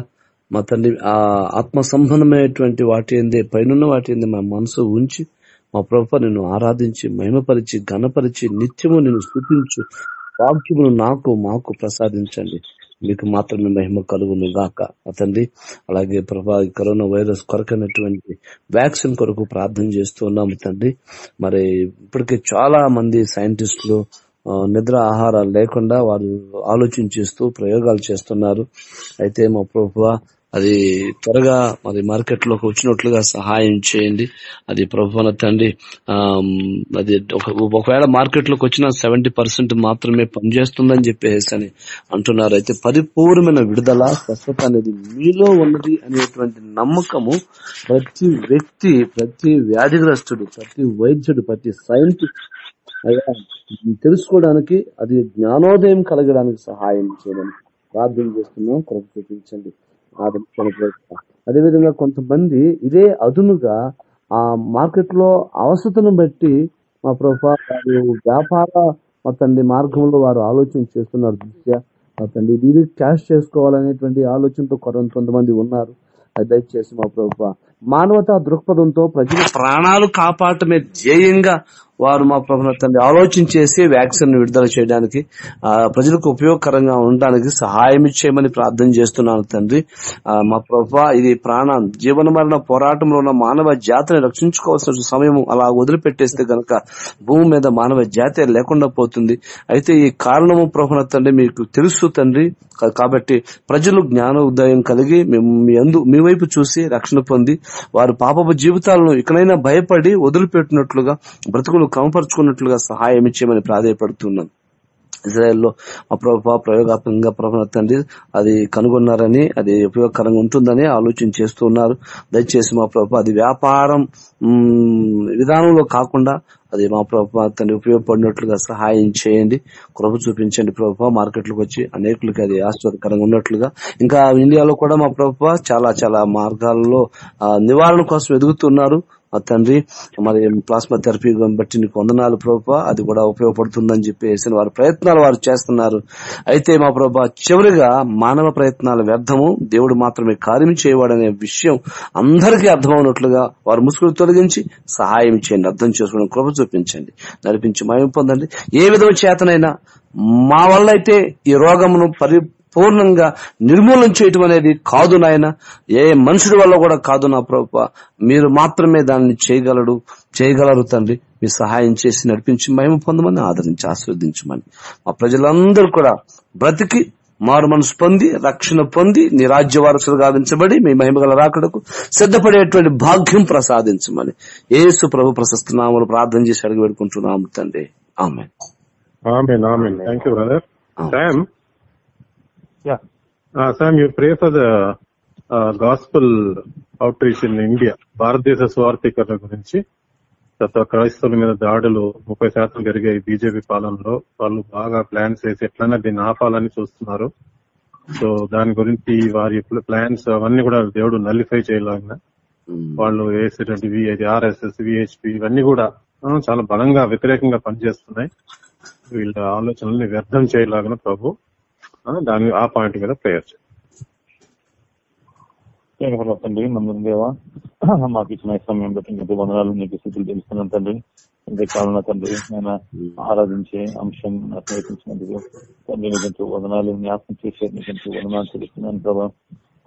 మా తండ్రి ఆ ఆత్మ సంబంధమైనటువంటి వాటి ఎందే పైనున్న వాటి ఏందే మా మనసు ఉంచి మా ప్రభు నిన్ను ఆరాధించి మహిమపరిచి ఘనపరిచి నిత్యము నిన్ను స్థుతించు. వాక్యమును నాకు మాకు ప్రసాదించండి. మీకు మాత్రమే మహిమ కలుగును గాక అతండి అలాగే ప్రభా కరోనా వైరస్ కొరకైనటువంటి వ్యాక్సిన్ కొరకు ప్రార్థన చేస్తూ ఉన్నాము తండ్రి. మరి ఇప్పటికే చాలా మంది సైంటిస్టులు నిద్ర ఆహారాలు లేకుండా వారు ఆలోచన చేస్తూ ప్రయోగాలు చేస్తున్నారు. అయితే మా ప్రభు అది త్వరగా మరి మార్కెట్లోకి వచ్చినట్లుగా సహాయం చేయండి. అది ప్రభు తండ్రి అది ఒక- ఒకవేళ మార్కెట్లోకి వచ్చిన సెవెంటీ పర్సెంట్ మాత్రమే పనిచేస్తుందని చెప్పేసి అని అంటున్నారు. అయితే పరిపూర్ణమైన విడుదల స్వస్థత అనేది మీలో ఉన్నది అనేటువంటి నమ్మకము ప్రతి వ్యక్తి ప్రతి వ్యాధిగ్రస్తుడు ప్రతి వైద్యుడు ప్రతి సైంటిస్ట్ అయ్యా తెలుసుకోవడానికి అది జ్ఞానోదయం కలగడానికి సహాయం చేయడానికి ప్రార్థన చేస్తున్నాం. కృప చూపించండి. ఆదరించండి అదేవిధంగా కొంతమంది ఇదే అదునుగా ఆ మార్కెట్లో అవసరతను బట్టి మా ప్రభా వ్యాపార మా తండ్రి మార్గంలో వారు ఆలోచన చేస్తున్నారు దృష్ట్యా. మా తండ్రి దీన్ని క్యాష్ చేసుకోవాలనేటువంటి ఆలోచనతో కొంతమంది ఉన్నారు. అది దయచేసి మా ప్రభు మానవతా దృక్పథంతో ప్రజల ప్రాణాలు కాపాడటమే ధ్యేయంగా వారు మా ప్రభుత్వ తండ్రి ఆలోచించేసి వ్యాక్సిన్ విడుదల చేయడానికి ప్రజలకు ఉపయోగకరంగా ఉండడానికి సహాయం చేయమని ప్రార్థన చేస్తున్నాను తండ్రి. మా ప్రభు ఇది ప్రాణ జీవన మరణ పోరాటంలో ఉన్న మానవ జాతిని రక్షించుకోవాల్సిన సమయం అలా వదిలిపెట్టేస్తే గనక భూమి మీద మానవ జాతి లేకుండా పోతుంది. అయితే ఈ కారణము ప్రభుత్వ తండ్రి మీకు తెలుసు తండ్రి. కాబట్టి ప్రజలు జ్ఞాన ఉదయం కలిగి మేము మీ మీ వైపు చూసి రక్షణ పొంది వారు పాపపు జీవితాలను ఇకనైనా భయపడి వదిలిపెట్టినట్లుగా బ్రతుకులు క్రమపరుచుకున్నట్లుగా సహాయం ఇచ్చేయమని ప్రాధాయపడుతున్నాం. ఇజ్రాయెల్లో మా ప్రభావ ప్రయోగాత్మకంగా ప్రభు తండ్రి అది కనుగొన్నారని అది ఉపయోగకరంగా ఉంటుందని ఆలోచన చేస్తున్నారు. దయచేసి మా ప్రభు అది వ్యాపారం విధానంలో కాకుండా అది మా ప్రభు తండ్రి ఉపయోగపడినట్లుగా సహాయం చేయండి కృప చూపించండి ప్రభు మార్కెట్లకు వచ్చి అనేకులకి అది ఆశ్చర్యకరంగా ఉన్నట్లుగా. ఇంకా ఇండియాలో కూడా మా ప్రభు చాలా చాలా మార్గాల్లో నివారణ కోసం ఎదుగుతున్నారు. తండ్రి మరి ప్లాస్మా థెరపీ బట్టి నీకు వందనాలు ప్రభావ. అది కూడా ఉపయోగపడుతుందని చెప్పేసి వారి ప్రయత్నాలు వారు చేస్తున్నారు. అయితే మా ప్రభా చివరిగా మానవ ప్రయత్నాల వ్యర్థము. దేవుడు మాత్రమే కార్యం చేయవాడనే విషయం అందరికీ అర్థమవునట్లుగా వారు ముసుగులు తొలగించి సహాయం చేయండి. అర్థం చేసుకోవడం కృప చూపించండి. నడిపించి మయం పొందండి. ఏ విధమైన చేతనైనా మా వల్ల అయితే ఈ రోగమును పరి పూర్ణంగా నిర్మూలన చేయటం అనేది కాదు నాయన. ఏ మనుషుడి వల్ల కూడా కాదు నా ప్రభు మీరు మాత్రమే దాన్ని చేయగలడు చేయగలరు తండ్రి. మీ సహాయం చేసి నడిపించి మేము పొందమని ఆదరించి ఆస్వాదించమని మా ప్రజలందరూ కూడా బ్రతికి మారు మనసు పొంది రక్షణ పొంది నీ రాజ్య వారసులు గావించబడి మీ మహిమగల రాకడకు సిద్ధపడేటువంటి భాగ్యం ప్రసాదించమని. యేసు ప్రభు ప్రశస్త నామలు ప్రార్థన చేసి అడిగి పెట్టుకుంటున్నాము తండ్రి. ఆమె amen amen thank you brother Amen. Sam Yeah. You pray for the gospel outreach in India భారతదేశ స్వార్థీకరణ గురించి గత క్రైస్తవుల మీద దాడులు ముప్పై శాతం జరిగాయి బీజేపీ పాలనలో వాళ్ళు బాగా ప్లాన్స్ వేసి ఎట్లైనా దీన్ని ఆపాలని చూస్తున్నారు. సో దాని గురించి వారి ప్లాన్స్ అవన్నీ కూడా దేవుడు నల్లిఫై చేయలాగిన. వాళ్ళు వేసేటువంటి ఆర్ఎస్ఎస్ విహెచ్పి ఇవన్నీ కూడా చాలా బలంగా వ్యతిరేకంగా పనిచేస్తున్నాయి. వీళ్ళ ఆలోచనల్ని వ్యర్థం చేయలాగిన ప్రభు. దాని ఆ పాయింట్ మీద ప్రేయర్ తండ్రి మందు దేవా. మాకు ఇచ్చిన సమయం బట్టి మీకు వందనాలు నీకు స్థితులు తెలుస్తున్నాను తండ్రి. ఇంత కాలంలో తండ్రి నేను ఆరాధించే అంశం నాకు నేర్పించినందుకు తండ్రి నీకు వదనాలు జ్ఞాపకం చేసే నీకు వదనాలు తెలుస్తున్నాను ప్రభా.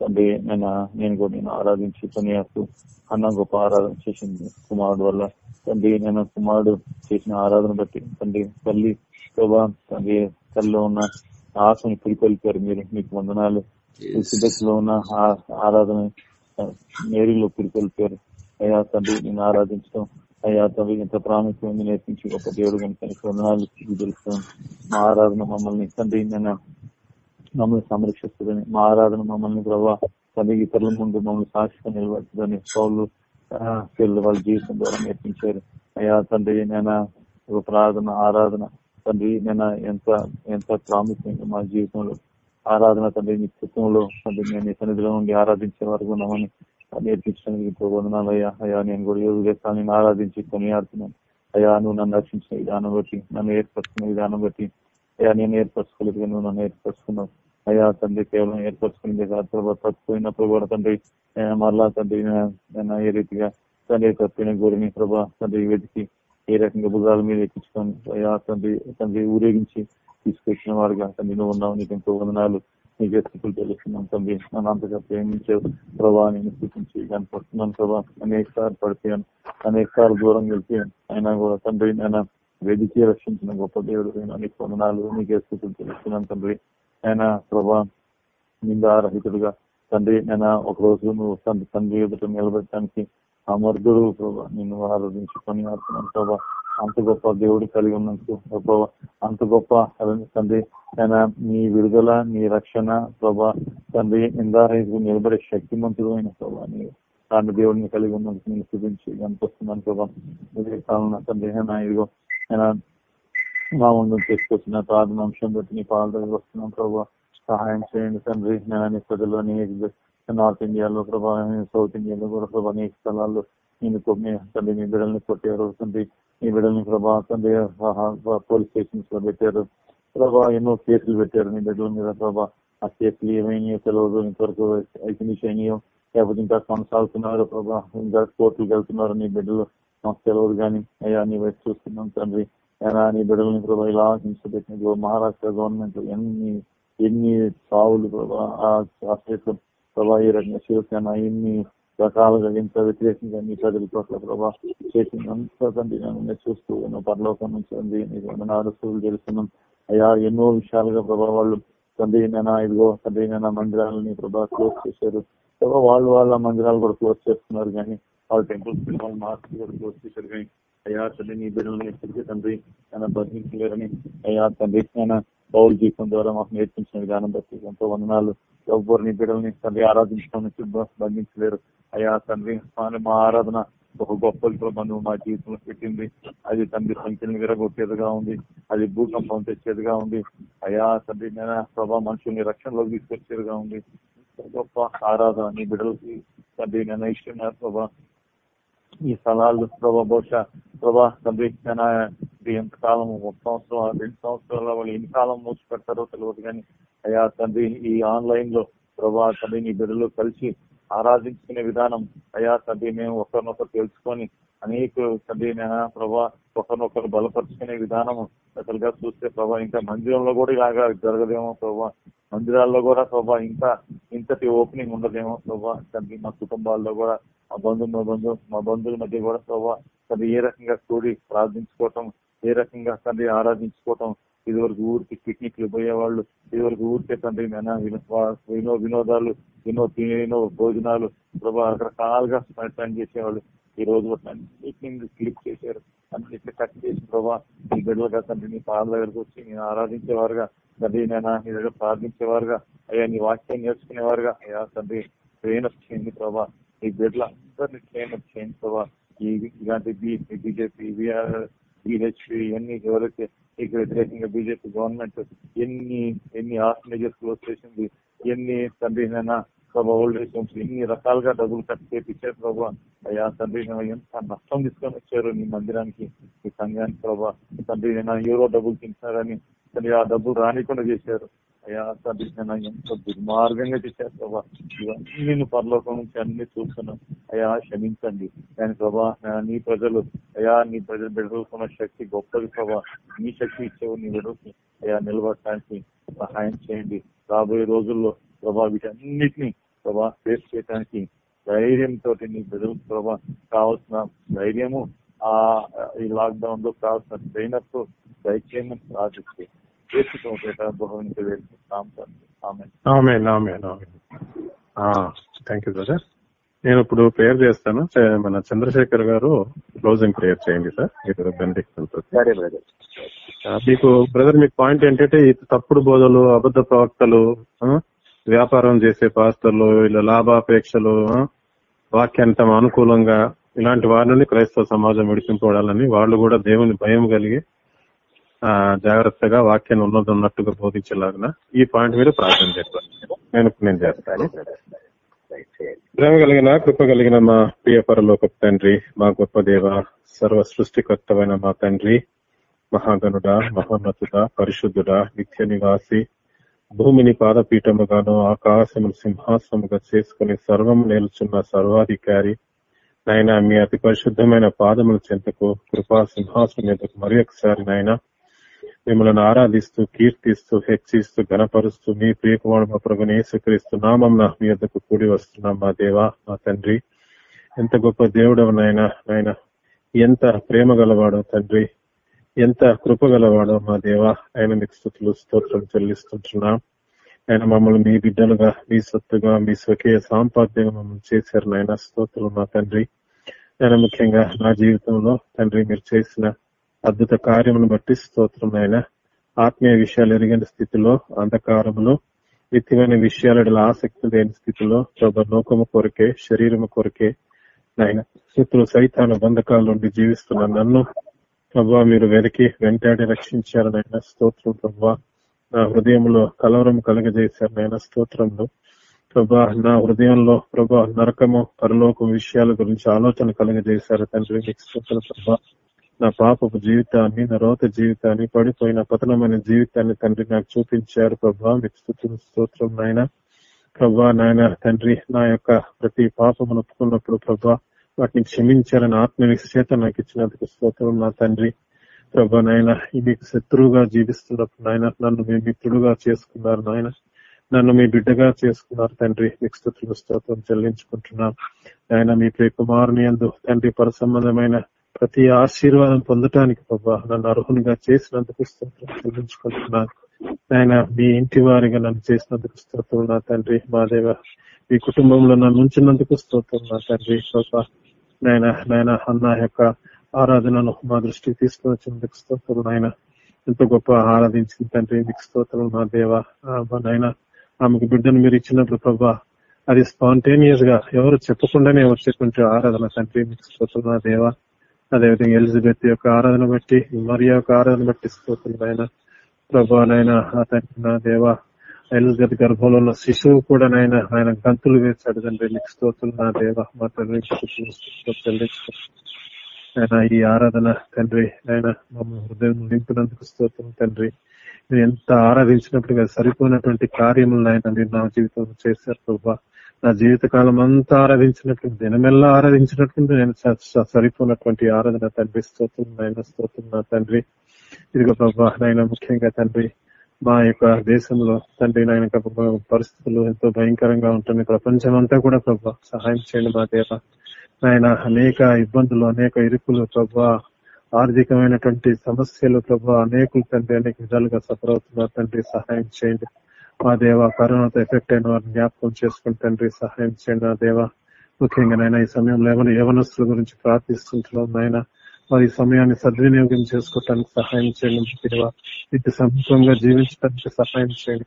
తండ్రి నేను నేను కూడా నేను ఆరాధించి కొనియాకు అన్న గొప్ప ఆరాధన చేసింది కుమారుడు వల్ల తండ్రి నేను కుమారుడు చేసిన ఆరాధన బట్టి తండ్రి తల్లి ప్రభా తండ్రి తల్లిలో ఉన్న ఆశని పురికొల్పారు. మీరు మీకు వందనాలు. సిద్ధలో ఉన్న ఆ- ఆరాధన మేరీలో పురికొల్పారు. అయ్యా తండ్రి నేను ఆరాధించడం. అయ్యా తండ్రి ఎంత ప్రాముఖ్యమైంది నేర్పించి గొప్ప దేవుడు కనుక నీకు వందనాలు తెలుస్తాను మా ఆరాధన మమ్మల్ని తండ్రి నేను మమ్మల్ని సంరక్షిస్తుందని మా ఆరాధన మమ్మల్ని ప్రభావ తండ్రి ఇతరుల ముందు మమ్మల్ని సాక్షిగా నిలబడుతుందని ఆ, పిల్లలు వాళ్ళ జీవితం ద్వారా నేర్పించారు. అయ్యా తండ్రి నేను ఒక ప్రార్థన ఆరాధన తండ్రి నేను ఎంత ఎంత ప్రాముఖ్యంగా మా జీవితంలో ఆరాధన తండ్రి నిత్యత్వంలో తండ్రి నేను సన్నిధిలో ఉండి ఆరాధించే వరకు ఉన్నామని నేర్పించడానికి ఇప్పుడు వందనాలు అయ్యా. అయ్యా నేను కూడా యోగు నేను ఆరాధించి కొనియాడుతున్నాను. అయ్యా నువ్వు నన్ను రక్షించిన విధానం బట్టి నన్ను ఏర్పరచుకున్న విధానం బట్టి అయ్యా నేను ఏర్పరచుకోలేదు నువ్వు నన్ను ఏర్పరచుకున్నావు. అయ్యా తండ్రి కేవలం ఏర్పరచుకునే కాదు ప్రభావ తప్పిపోయినప్పుడు కూడా తండ్రి మరలా తండ్రి నేను- ఏ రీతిగా తండ్రి తప్పిన గురిని ప్రభా తండ్రి వెతికి ఏ రకంగా భుజాల మీద ఎక్కించుకొని తండ్రి తండ్రి ఊరేగించి తీసుకొచ్చిన వాడుగా తండ్రి నువ్వు ఉన్నావు నీకు ఎంతో వందనాలు నీ స్థితులు తెలుస్తున్నాం తండ్రి. నన్ను అంతగా ప్రేమించే ప్రభా నేను స్థితించి పడుతున్నాను ప్రభా. అనేక సార్లు పడిపోయాను. అనేక సార్లు దూరం వెళ్తే అయినా కూడా తండ్రి నేను వెదికి రక్షించిన గొప్ప దేవుడు నీకు వందనాలు నీకే స్థితులు తెలుస్తున్నాను తండ్రి. ఆయన ప్రభా నిందారహితుడుగా తండ్రి నేను ఒక రోజు నువ్వు తండ్రి తండ్రి ఎదుట నిలబెట్టడానికి సమర్థుడు ప్రభా నిన్ను ఆరాధించుకొని ఆడుతున్నాను ప్రభా అంత గొప్ప దేవుడు కలిగి ఉన్నందుకు ప్రభా అంత గొప్ప తండ్రి ఆయన నీ విడుదల నీ రక్షణ ప్రభా తండ్రి నిందారహితుడు నిలబడే శక్తిమంతుడు అయిన ప్రభా నీ తాను దేవుడిని కలిగి ఉన్నందుకు నేను చూపించి కనిపిస్తున్నాను ప్రభా. కాలంలో తండ్రి ఆయన ఇదిగో ఆయన మా ముందు తీసుకొచ్చిన ప్రార్థన అంశం బట్టి నీ పాలు వస్తున్నాం ప్రభా. సహాయం చేయండి తండ్రి. నేను అన్ని ప్రజలు నార్త్ ఇండియాలో ప్రభా సౌత్ ఇండియాలో కూడా ప్రభా అనేక స్థలాల్లో నేను కొమ్మి తండ్రి మీ బిడ్డల్ని కొట్టారు తండ్రి బిడ్డల్ని ప్రభా తండ్రి పోలీస్ స్టేషన్స్లో పెట్టారు. ప్రభా ఎన్నో కేసులు పెట్టారు నీ బిడ్డల మీద ప్రభా. ఆ కేసులు ఏమైనాయో తెలియదు ఇంతవరకు ఫినిష్ అయినాయో లేకపోతే ఇంకా కొనసాగుతున్నారు ప్రభా ఇంకా కోర్టులకు వెళ్తున్నారు నీ బిడ్డలు మాకు తెలియదు కానీ అయ్యా నీ వైపు చూస్తున్నాం తండ్రి. అయినా నీ బిడ్డలని ప్రభా ఇలా హింసపెట్టిన మహారాష్ట్ర గవర్నమెంట్ ఎన్ని ఎన్ని సావులు ప్రభా ఆ స్టేట్ ప్రభా ఈ రకంగా శివసేన ఇన్ని రకాలుగా ఎంత వ్యతిరేకంగా నీ ప్రజల పట్ల ప్రభా చేసిందంతా తండ్రి చూస్తూ ఎన్నో పరలోకం నుంచి ఉంది నీకు వందనాలు తెలుస్తున్నాం అయ్యా ఎన్నో విషయాలుగా ప్రభా వాళ్ళు తండ్రి నేను ఇదిగో తండ్రి నేను మందిరాలని ప్రభా క్లోజ్ చేశారు. ప్రభా వాళ్ళు వాళ్ళ మందిరాలు కూడా క్లోజ్ చేస్తున్నారు కానీ వాళ్ళ టెంపుల్స్ వాళ్ళ మార్క్స్ కూడా క్లోజ్ చేశారు కానీ అయ్యా తండ్రి నీ బిడ్డలని ఎప్పటికీ తండ్రి ఆయన బంధించలేరని అయ్యా తండ్రి ఆయన పౌరు జీవితం ద్వారా మాకు నేర్పించిన విధానం బట్టి ఎంతో వందనాలు ఎవ్వరు నీ బిడ్డల్ని తండ్రి ఆరాధించడానికి బంధించలేరు అయ్యా తండ్రి మా- మా ఆరాధన బహు గొప్ప బంధువు మా జీవితంలో పెట్టింది. అది తండ్రి సంఖ్యను విరగొట్టేదిగా ఉంది. అది భూకంపం తెచ్చేదిగా ఉంది. అయ్యా తండ్రి నేను ప్రభా మనుషుల్ని రక్షణలోకి తీసుకొచ్చేదిగా ఉంది. గొప్ప ఆరాధన నీ బిడ్డలకి తండ్రి నేను ఇష్టం ప్రభా ఈ స్థలాలు ప్రభా బహుశా ప్రభా తండ్రి నేను కాలం ఒక సంవత్సరం రెండు సంవత్సరాల వాళ్ళు ఎన్ని కాలం మూసి పెడతారో తెలియదు కానీ అయ్యా తండ్రి ఈ ఆన్లైన్లో ప్రభా తండ్రి నీ బిడ్డలు కలిసి ఆరాధించుకునే విధానం అయ్యా తండ్రి మేము ఒకరినొకరు తెలుసుకొని అనేక తండ్రి నేను ప్రభా ఒకరినొకరు బలపరుచుకునే విధానం అసలుగా చూస్తే ప్రభా ఇంకా మందిరంలో కూడా ఇలాగా జరగదేమో ప్రభా. మందిరాల్లో కూడా ప్రభా ఇంకా ఇంతటి ఓపెనింగ్ ఉండదేమో ప్రభా. తండ్రి మా కుటుంబాల్లో కూడా మా బంధువు మా బంధు మా బంధువుల మధ్య కూడా ప్రభా తండ్రి ఏ రకంగా కూడి ప్రార్థించుకోవటం ఏ రకంగా తండ్రి ఆరాధించుకోవటం ఇదివరకు ఊరికి పిక్నిక్లు పోయేవాళ్ళు ఇదివరకు ఊరికే తండ్రి వినో వినోదాలు వినో ఎన్నో భోజనాలు ప్రభా రకరకాలుగా స్పెండ్ చేసేవాళ్ళు. ఈ రోజు అన్నిటిని క్లిక్ చేశారు. అన్నిటిని కట్ చేసి ప్రభా నీ బిడ్డలుగా తండ్రి నీ పాల దగ్గరకు వచ్చి నేను ఆరాధించేవారుగా తండ్రి నేను నీ దగ్గర ప్రార్థించేవారుగా అయ్యా నీ వాక్యం నేర్చుకునేవారుగా అయ్యా తండ్రి ట్రైన్ అప్ చేయండి ప్రభా. ఈ బిడ్డలందరినీ ట్రైన్ అప్ చేయండి ప్రభా. ఈ ఇలాంటి బీజేపీ బీహెచ్పి ఇవన్నీ ఎవరైతే ఇక్కడ వ్యతిరేకంగా బీజేపీ గవర్నమెంట్ ఎన్ని ఎన్ని ఆర్ఫనేజెస్ క్లోజ్ చేసింది ఎన్ని తండ్రి నైనా ప్రభా ఓల్డ్ ఏజ్ హోమ్స్ ఎన్ని రకాలుగా డబ్బులు కట్ చేపించారు ప్రభా అయ్యా తండ్రి ఎంత నష్టం తీసుకొని వచ్చారు నీ మందిరానికి నీ సంఘానికి ప్రభా తండ్రి ఎవరో డబ్బులు తింటున్నారని తండ్రి ఆ డబ్బులు రానికుండా చేశారు. అయ్యా తండ్రి ఎంతో ఎంత దుర్మార్గంగా చేశారు ప్రభా. ఇవన్నీ నేను పరలోకం నుంచి అన్ని చూస్తున్నాం. అయ్యా క్షమించండి. కానీ ప్రభా నీ ప్రజలు అయ్యా నీ ప్రజలు బిడ్డలుకున్న శక్తి గొప్పది ప్రభా. నీ శక్తి ఇచ్చేవు నీ బిడ్డలకి అయ్యా నిలబడటానికి సహాయం చేయండి. రాబోయే రోజుల్లో ప్రభా వీటన్నిటిని ప్రభా ఫేస్ చేయడానికి ధైర్యంతో నీ బిడ్డలకు ప్రభా కావాల్సిన ధైర్యము ఆ ఈ లాక్డౌన్లో కావాల్సిన ట్రైనప్ దయచేయమని ప్రార్థిస్తే ఆమె amen amen amen thank you brother నేను ఇప్పుడు ప్రేయర్ చేస్తాను మన చంద్రశేఖర్ గారు క్లోజింగ్ ప్రేయర్ చేయండి సార్ మీరు మీకు బ్రదర్ మీకు పాయింట్ ఏంటంటే ఈ తప్పుడు బోధలు అబద్ధ ప్రవక్తలు వ్యాపారం చేసే పాస్తలు ఇలా లాభాపేక్షలు వాక్యాన్ని తమ అనుకూలంగా ఇలాంటి వారిని క్రైస్తవ సమాజం విడిపింపడాలని వాళ్ళు కూడా దేవుని భయం కలిగి జాగ్రత్తగా వాక్యాన్ని ఉన్నది ఉన్నట్టుగా బోధించేలాగా ఈ పాయింట్ మీద ప్రార్థన చేస్తాను నేను నేను చేస్తాను. ప్రేమ కలిగిన కృప కలిగిన మా ప్రియ పరలోక తండ్రి మా గొప్ప దేవ సర్వ సృష్టికర్తమైన మా తండ్రి మహాగనుడ మహోన్నతుడ పరిశుద్ధుడ నిత్య నివాసి భూమిని పాదపీఠముగాను ఆకాశమును సింహాసముగా చేసుకుని సర్వం నేల్చున్న సర్వాధికారి నాయన మీ అతి పరిశుద్ధమైన పాదముల చెంతకు కృపా సింహాసనం మీదకు మరి ఒకసారి నాయన మిమ్మల్ని ఆరాధిస్తూ కీర్తిస్తూ హెచ్చిస్తూ గణపరుస్తూ మీ ప్రియకుమారు మా ప్రభుని యేసుక్రీస్తు నామం మీ వద్దకు కూడి వస్తున్నాం మా దేవా మా తండ్రి. ఎంత గొప్ప దేవుడవు నాయన నాయన. ఎంత ప్రేమ గలవాడో తండ్రి. ఎంత కృప గలవాడో మా దేవా. ఆయన మీకు స్థుతులు స్తోత్రం చెల్లిస్తుంటున్నాం. ఆయన మమ్మల్ని మీ బిడ్డలుగా మీ సొత్తుగా మీ స్వకీయ సాంపాద్యంగా మమ్మల్ని చేశారు నాయన. స్తోత్రం మా తండ్రి. నేను ముఖ్యంగా నా జీవితంలో తండ్రి మీరు చేసిన అద్భుత కార్యమును బట్టి స్తోత్రం నాయన ఆత్మీయ విషయాలు ఎరిగిన స్థితిలో అంధకారంలో నిత్యమైన విషయాల ఆసక్తి లేని స్థితిలో ప్రభ లోకము కొరకే శరీరము కొరకే నాయన శత్రు సైతాన బంధకాల నుండి జీవిస్తున్న నన్ను ప్రభా మీరు వెనక్కి వెంటాడి రక్షించారు నాయన స్తోత్రం ప్రభా. నా హృదయంలో కలవరం కలగజేశారు నాయన స్తోత్రంలో ప్రభా నా హృదయంలో ప్రభా నరకము పరలోకం విషయాల గురించి ఆలోచన కలగజేశారు తండ్రి మీకు స్తోత్రం ప్రభా. నా పాపపు జీవితాన్ని నా రోత జీవితాన్ని పడిపోయిన పతనమైన జీవితాన్ని తండ్రి నాకు చూపించారు ప్రభా. మీకు స్తోత్రం నాయన. ప్రభా నాయన తండ్రి నా యొక్క ప్రతి పాపమును ఒప్పుకున్నప్పుడు ప్రభా వాటిని క్షమించాలని ఆత్మవిశ్చేత నాకు ఇచ్చినందుకు స్తోత్రం నా తండ్రి. ప్రభా నాయన మీకు శత్రువుగా జీవిస్తున్నప్పుడు నాయన నన్ను మీ మిత్రుడుగా చేసుకున్నారు నాయన. నన్ను మీ బిడ్డగా చేసుకున్నారు తండ్రి. మీకు స్థుతులు స్తోత్రం చెల్లించుకుంటున్నాను ఆయన మీ ప్రియ కుమారుని యందు తండ్రి పరసంబంధమైన ప్రతి ఆశీర్వాదం పొందటానికి ప్రభా నన్ను అర్హునిగా చేసినందుకు స్తోత్రం చెల్లించుకుంటున్నాను. ఆయన మీ ఇంటి వారిగా నన్ను చేసినందుకు స్తోత్రం నా తండ్రి మాదేవ మీ కుటుంబంలో నన్ను ఉంచినందుకు స్తోత్రం నా తండ్రి ప్రభా. నాయన నాయన అన్న యొక్క ఆరాధనను మా దృష్టికి తీసుకుని వచ్చినందుకు స్తోత్రం నాయన. ఎంతో గొప్ప ఆరాధించిన తండ్రి మీకు స్తోత్రం నా దేవ. నాయన ఆమెకు బిడ్డను మీరు ఇచ్చినప్పుడు ప్రభా అది స్పాంటేనియస్గా ఎవరు చెప్పకుండానే వచ్చేటువంటి ఆరాధన తండ్రి మీకు స్తోత్రం నా దేవా. అదేవిధంగా ఎలిజబెత్ యొక్క ఆరాధన బట్టి మరి యొక్క ఆరాధన బట్టి స్తోత్రం ఆయన ప్రభా నాయన నా దేవ ఎలిజబెత్ గర్భంలో ఉన్న శిశువు కూడా నాయన ఆయన గంతులు వేశాడు తండ్రి. నీకు స్తోత్రులు నా దేవ మా తండ్రి ఆయన ఈ ఆరాధన తండ్రి ఆయన మమ్మల్ని హృదయం నింపినందుకు స్తోత్రం తండ్రి. మీరు ఎంత ఆరాధించినప్పుడు సరిపోయినటువంటి కార్యములను ఆయన మీరు నా జీవితంలో చేశారు ప్రభా. నా జీవిత కాలం అంతా ఆరాధించినట్టు దినమెల్లా ఆరాధించినట్టు నేను స- సరిపోయినటువంటి ఆరాధన తండ్రి స్తోత్రం నాయన స్తోత్రం నా తండ్రి. ఇదిగో ప్రభా నాయన ముఖ్యంగా తండ్రి మా యొక్క దేశంలో తండ్రి నాయన పరిస్థితులు ఎంతో భయంకరంగా ఉంటుంది. ప్రపంచం అంతా కూడా ప్రభా సహాయం చేయండి మా దేవ. నాయన అనేక ఇబ్బందులు అనేక ఇరుకులు ప్రభా ఆర్థికమైనటువంటి సమస్యలు ప్రభా అనేకులు తండ్రి అనేక విధాలుగా సఫర్ అవుతున్నారు. తండ్రి సహాయం చేయండి. మా దేవ కరోనాతో ఎఫెక్ట్ అయిన వారిని జ్ఞాపకం చేసుకుని తండ్రి సహాయం చేయండి. నా దేవ ముఖ్యంగా నైనా ఈ సమయంలో ఏమైనా యవనస్తుల గురించి ప్రార్థిస్తుంటున్నాం నాయన. వారి సమయాన్ని సద్వినియోగం చేసుకోవటానికి సహాయం చేయండి దేవ. ఇది సమీపంగా జీవించడానికి సహాయం చేయండి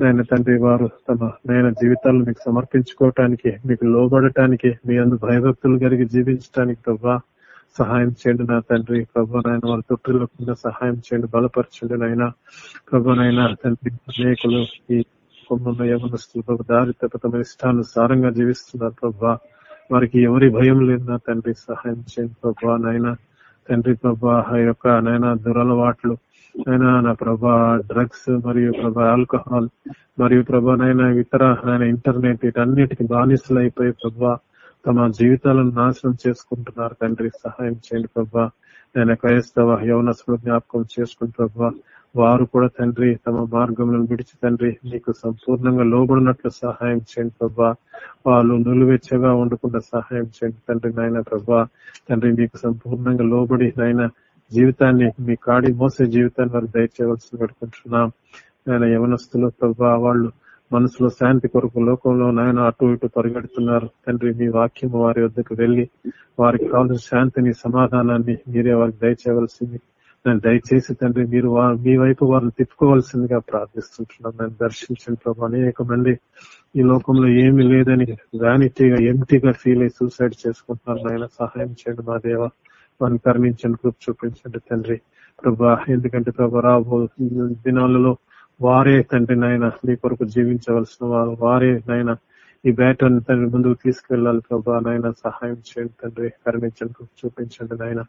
నాయన తండ్రి వారు తమ నాయన జీవితాలను మీకు సమర్పించుకోవటానికి మీకు లోబడటానికి మీ అందు భయభక్తులు కలిగి జీవించడానికి ప్రభా. సహాయం చేయండి నా తండ్రి. ప్రభా నాయన వారి తొట్టులకుండా సహాయం చేయండి బలపరచండి నాయన. ప్రభు నాయన తండ్రి అనేకులు ఈ కుటుంబంలో యవనస్తులు ప్రభు దారి తప్పతమైన ఇష్టానుసారంగా జీవిస్తున్నారు ప్రభా. వారికి ఎవరి భయం లేదు నా తండ్రి. సహాయం చేయండి ప్రభా నాయన. తండ్రి ప్రభా ఆ యొక్క నాయన దురలవాట్లు. ఆయన నా ప్రభా డ్రగ్స్ మరియు ప్రభా ఆల్కహాల్. మరియు ప్రభా నైనా ఇతర ఆయన ఇంటర్నెట్ వీటన్నిటికి బానిసలు అయిపోయి ప్రభా తమ జీవితాలను నాశనం చేసుకుంటున్నారు తండ్రి. సహాయం చేయండి ప్రభా. నేను క్రైస్తవ యవనస్తులు జ్ఞాపకం చేసుకుని ప్రభా వారు కూడా తండ్రి తమ మార్గంలో విడిచి తండ్రి నీకు సంపూర్ణంగా లోబడినట్లు సహాయం చేయండి ప్రభా. వాళ్ళు నులువెచ్చగా ఉండకుండా సహాయం చేయండి తండ్రి నాయన ప్రభా. తండ్రి మీకు సంపూర్ణంగా లోబడి నాయన జీవితాన్ని మీ కాడి మోసే జీవితాన్ని వారు దయచేయవలసి పెట్టుకుంటున్నాం ఆయన యవనస్తులు ప్రభా వాళ్ళు మనసులో శాంతి కొరకు లోకంలో నాయన అటు ఇటు పరిగెడుతున్నారు. తండ్రి మీ వాక్యం వారి వద్దకు వెళ్ళి వారికి కావాల్సిన శాంతిని సమాధానాన్ని మీరే వారికి దయచేయవలసింది. నేను దయచేసి తండ్రి మీరు మీ వైపు వారిని తిప్పుకోవాల్సిందిగా ప్రార్థిస్తుంటున్నాం. నేను దర్శించిన ప్రభు అనేక మంది ఈ లోకంలో ఏమి లేదని వ్యానిటీగా ఎంటీగా ఫీల్ అయ్యి సూసైడ్ చేసుకుంటున్నారు. నాయన సహాయం చేయండి మా దేవ. వారిని కరుణించండి కృప చూపించండి తండ్రి. ప్రభా ఎందుకంటే ప్రభా రాబో దినాలలో వారే తండ్రి నాయన మీ కొరకు జీవించవలసిన వారు వారే నాయన ఈ బ్యాటర్ తండ్రి ముందుకు తీసుకెళ్ళాలి ప్రభా. నాయన సహాయం చేయండి తండ్రి. కరుణించండి చూపించండి నాయన.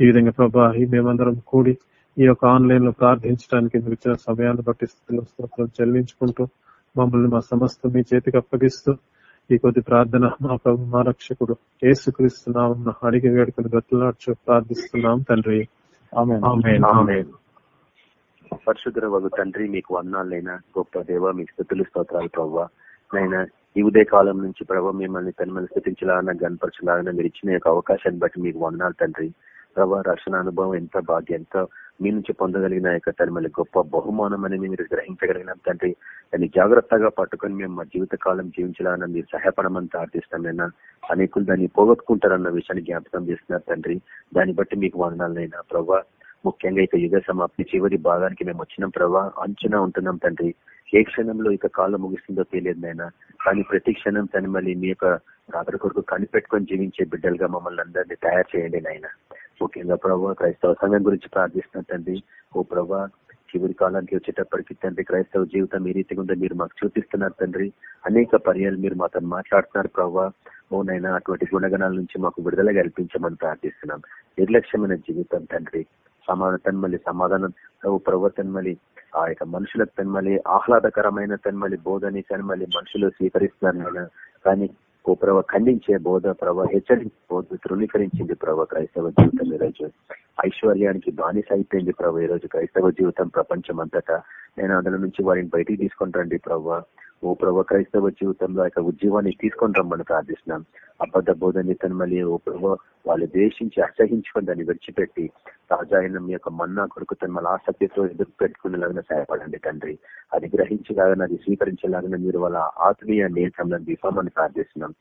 ఈ విధంగా ప్రభా ఈ మేమందరం కూడి ఈ యొక్క ఆన్లైన్లో ప్రార్థించడానికి మీరు ఇచ్చిన సమయాన్ని బట్టి స్థితిలో స్తోత్రం చెల్లించుకుంటూ మమ్మల్ని మా సమస్త మీ చేతికి అప్పగిస్తూ ఈ కొద్ది ప్రార్థన మా ప్రభు మా రక్షకుడు ఏసుక్రీస్తున్నాం అడిగి వేడుకలు గతులాడ్చు ప్రార్థిస్తున్నాం తండ్రి. ఆమేన్. పరిశుద్ధ వగు తండ్రి మీకు వందాలైనా. గొప్ప దేవ మీకు స్థుతులు స్తోత్రాలు ప్రవ్వ. నైనా ఈ ఉదయ కాలం నుంచి ప్రభావ మిమ్మల్ని తనమల్ని స్థుతించలాగా గనపరచలాగా మీరు ఇచ్చిన యొక్క అవకాశాన్ని బట్టి మీకు వందనాలు తండ్రి. ప్రభా రక్షణ అనుభవం ఎంత భాగ్యం ఎంత మీ నుంచి పొందగలిగిన యొక్క తనమల్లి గొప్ప బహుమానం అని మీరు గ్రహించగలిగిన తండ్రి. దాన్ని జాగ్రత్తగా పట్టుకొని మేము మా జీవిత కాలం జీవించాలని మీరు సహాయపడమని ప్రార్థిస్తామైనా అనేకులు దాన్ని పోగొట్టుకుంటారన్న విషయాన్ని జ్ఞాపకం చేస్తున్నారు తండ్రి. దాన్ని బట్టి మీకు వందనాలనైనా ప్రభా ముఖ్యంగా ఇక యుగ సమాప్తి చివరి భాగానికి మేము వచ్చినాం. ప్రభా అంచనా ఉంటున్నాం తండ్రి. ఏ క్షణంలో ఇక కాలం ముగిస్తుందో తెలియదు నాయన. కానీ ప్రతి క్షణం తను మళ్ళీ మీ యొక్క రాత్రి కొరకు కనిపెట్టుకొని జీవించే బిడ్డలుగా మమ్మల్ని అందరినీ తయారు చేయండి నాయన. ముఖ్యంగా ప్రభావ క్రైస్తవ సంఘం గురించి ప్రార్థిస్తున్నా తండ్రి. ఓ ప్రభా చివరి కాలానికి వచ్చేటప్పటికి తండ్రి క్రైస్తవ జీవితం ఏ రీతిగా ఉందో మీరు మాకు చూపిస్తున్నారు తండ్రి. అనేక పర్యాలు మీరు మాతో మాట్లాడుతున్నారు ప్రభావ ఓ నైనా అటువంటి గుణగణాల నుంచి మాకు విడుదల కల్పించమని ప్రార్థిస్తున్నాం. నిర్లక్ష్యమైన జీవితం తండ్రి. సమాధాన తన్మలి సమాధానం ప్రభు ప్రభు తన్మలి ఆ యొక్క మనుషుల తన్మలి ఆహ్లాదకరమైన తన్మలి బోధని తన్మలి మనుషులు స్వీకరిస్తున్నారు కానీ ఓ ప్రభ ఖండించే బోధ ప్రభ హెచ్చరించే బోధ తృణీకరించింది ప్రభ క్రైస్తవ జీవితం ఈరోజు. ఐశ్వర్యానికి బానిస అయిపోయింది ప్రభు ఈ రోజు క్రైస్తవ జీవితం ప్రపంచం అంతటా నేను అందులో నుంచి వారిని బయటికి తీసుకొని రండి ప్రభా. ఓ ప్రభు క్రైస్తవ జీవితంలో యొక్క ఉద్యమాన్ని తీసుకొని రమ్మని ప్రార్థిస్తున్నాం. అబద్ధ బోధని మళ్ళీ ఓ ప్రభు వాళ్ళు ద్వేషించి అసహించుకొని దాన్ని విడిచిపెట్టి తాజా మీ యొక్క మన్నా కొరకు తన ఆసక్తితో ఎదురు పెట్టుకునేలాగా సహాయపడండి తండ్రి. అది గ్రహించలాగా అది స్వీకరించలాగా మీరు వాళ్ళ ఆత్మీయ నేత్రంలో దీపమని ప్రార్థిస్తున్నాం.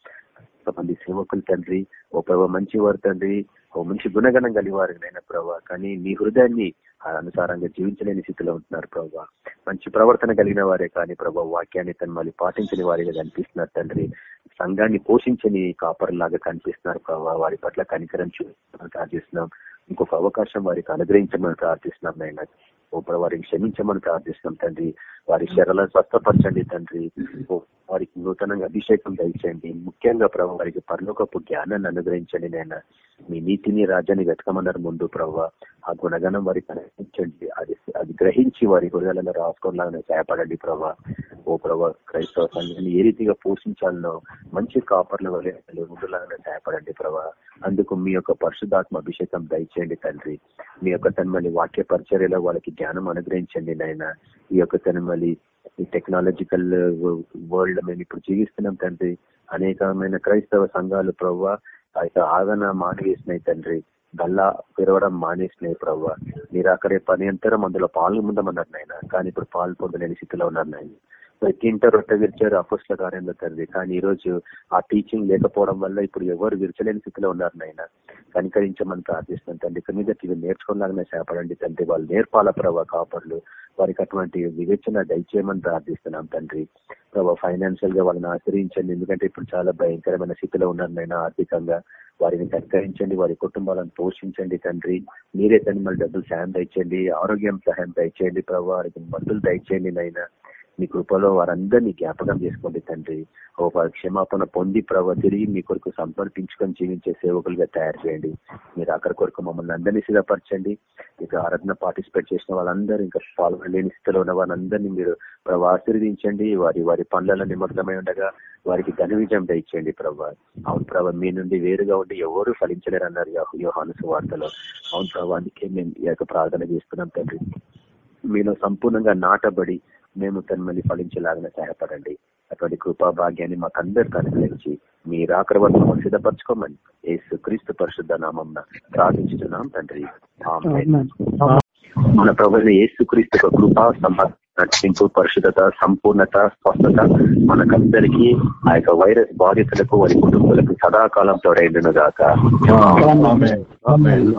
కొంతమంది సేవకులు తండ్రి ఓ ప్రభు మంచి వారు తండ్రి ఓ మంచి గుణగణం కలివారు నైనా ప్రభావ కానీ నీ హృదయాన్ని అనుసారంగా జీవించలేని స్థితిలో ఉంటున్నారు ప్రభావ మంచి ప్రవర్తన కలిగిన వారే కానీ ప్రభావ వాక్యాన్ని తను మళ్ళీ పాటించని వారిగా కనిపిస్తున్నారు తండ్రి. సంఘాన్ని పోషించని కాపర్లాగా కనిపిస్తున్నారు ప్రభావ వారి పట్ల కనికరం చూపించమని ప్రార్థిస్తున్నాం. ఇంకొక అవకాశం వారికి అనుగ్రహించమని ప్రార్థిస్తున్నాం నైనా ఓ వారిని క్షమించమని ప్రార్థిస్తున్నాం తండ్రి. వారి శరలను స్వస్థపరచండి తండ్రి. ఓ వారికి నూతనంగా అభిషేకం దయచేయండి. ముఖ్యంగా ప్రభు వారికి పరలోకపు జ్ఞానాన్ని అనుగ్రహించండి నాయన. మీ నీతిని రాజ్యాన్ని వెతకమన్నారు ముందు ప్రభు. ఆ గుణగణం వారికి అనుగ్రహించండి అది అది గ్రహించి వారి హృదయాలలో రాసుకోవాలని సహాయపడండి ప్రభా. ఓ ప్రభా క్రైస్తవ సంఘాన్ని ఏ రీతిగా పోషించాలనో మంచి కాపర్ల వల్ల ముందులాగానే సహాయపడండి ప్రభా. అందుకు మీ యొక్క పరిశుధాత్మ అభిషేకం దయచేయండి తండ్రి. మీ యొక్క తన్మలి వాక్య పరిచర్యలో వాళ్ళకి జ్ఞానం అనుగ్రహించండి నాయన. ఈ యొక్క తనమలి ఈ టెక్నాలజికల్ వరల్డ్ మేము ఇప్పుడు జీవిస్తున్నాం తండ్రి. అనేకమైన క్రైస్తవ సంఘాలు ప్రవ్వ ఆ యొక్క ఆదరణ మానేసినాయి తండ్రి. గల్లా పెరవడం మానేసినాయి ప్రవ్వ. అక్కడే పని అంతరం అందులో పాలు ముందమన్నారు నాయన. కానీ ఇప్పుడు పాల్పొందలేని స్థితిలో ఉన్నారు నాయన. ప్రతి రొట్టె విరిచారు అపోస్ల కార్యంలో తండ్రి కానీ ఈ రోజు ఆ టీచింగ్ లేకపోవడం వల్ల ఇప్పుడు ఎవరు విరచలేని స్థితిలో ఉన్నారు నాయన. కనికరించమని ప్రార్థిస్తున్నాం తండ్రి. ఇక మీద ఇవి నేర్చుకోలాగానే చేపడండి తండ్రి. వాళ్ళు నేర్పాల ప్రభావ కాపర్లు. వారికి అటువంటి వివేచన దయచేయమని ప్రార్థిస్తున్నాం తండ్రి. ప్రభావ ఫైనాన్షియల్గా వాళ్ళని ఆశ్రయించండి. ఎందుకంటే ఇప్పుడు చాలా భయంకరమైన స్థితిలో ఉన్నారు నాయన ఆర్థికంగా. వారిని కనికరించండి. వారి కుటుంబాలను పోషించండి తండ్రి. మీరే తండ్రి మళ్ళీ డబ్బులు సాయం దయచేయండి. ఆరోగ్యం సహాయం దయచేయండి ప్రభావ వారికి మందులు దయచేయండి నైనా మీ కృపలో వారందరినీ జ్ఞాపకం చేసుకోండి తండ్రి. ఓ క్షమాపణ పొంది ప్రభావ తిరిగి మీ కొరకు సమర్పించుకొని జీవించే సేవకులుగా తయారు చేయండి. మీరు అక్కడి కొరకు మమ్మల్ని అందరినీ సిద్ధపరచండి. ఇక ఆరాధన పార్టిసిపేట్ చేసిన వాళ్ళందరూ ఇంకా పాల్గొనలేని స్థితిలో ఉన్న వారందరినీ మీరు ప్రభావ ఆశీర్వదించండి. వారి వారి పనులలో నిమగ్నమై ఉండగా వారికి ఘన విజయం దయచేయండి ప్రభావ అవును ప్రభావ మీ నుండి వేరుగా ఉండి ఎవరు ఫలించలేరు అన్నారు యోహానుసు వార్తలో అవును ప్రభావ అందుకే మేము ఈ యొక్క ప్రార్థన చేస్తున్నాం తండ్రి. మీలో సంపూర్ణంగా నాటబడి మేము తన్మల్ని ఫలించేలాగా సహాయపడండి అటువంటి కృపా భాగ్యాన్ని మాకు అందరు అనుగ్రహించి మీ రాకడ వల్ల మాకు సిద్ధపరచుకోమని ఏసు క్రీస్తు పరిశుద్ధ నామం ప్రార్థించుతున్నాం తండ్రి ఆమేన్. మన ప్రభుత్వ యేసు క్రీస్తు కృపా నటింపు పరిశుద్ధత సంపూర్ణత స్వస్థత మనకందరికీ ఆ యొక్క వైరస్ బాధితులకు వారి కుటుంబాలకు సదాకాలం తోడైండును గాక ఆమేన్. ఆమేన్.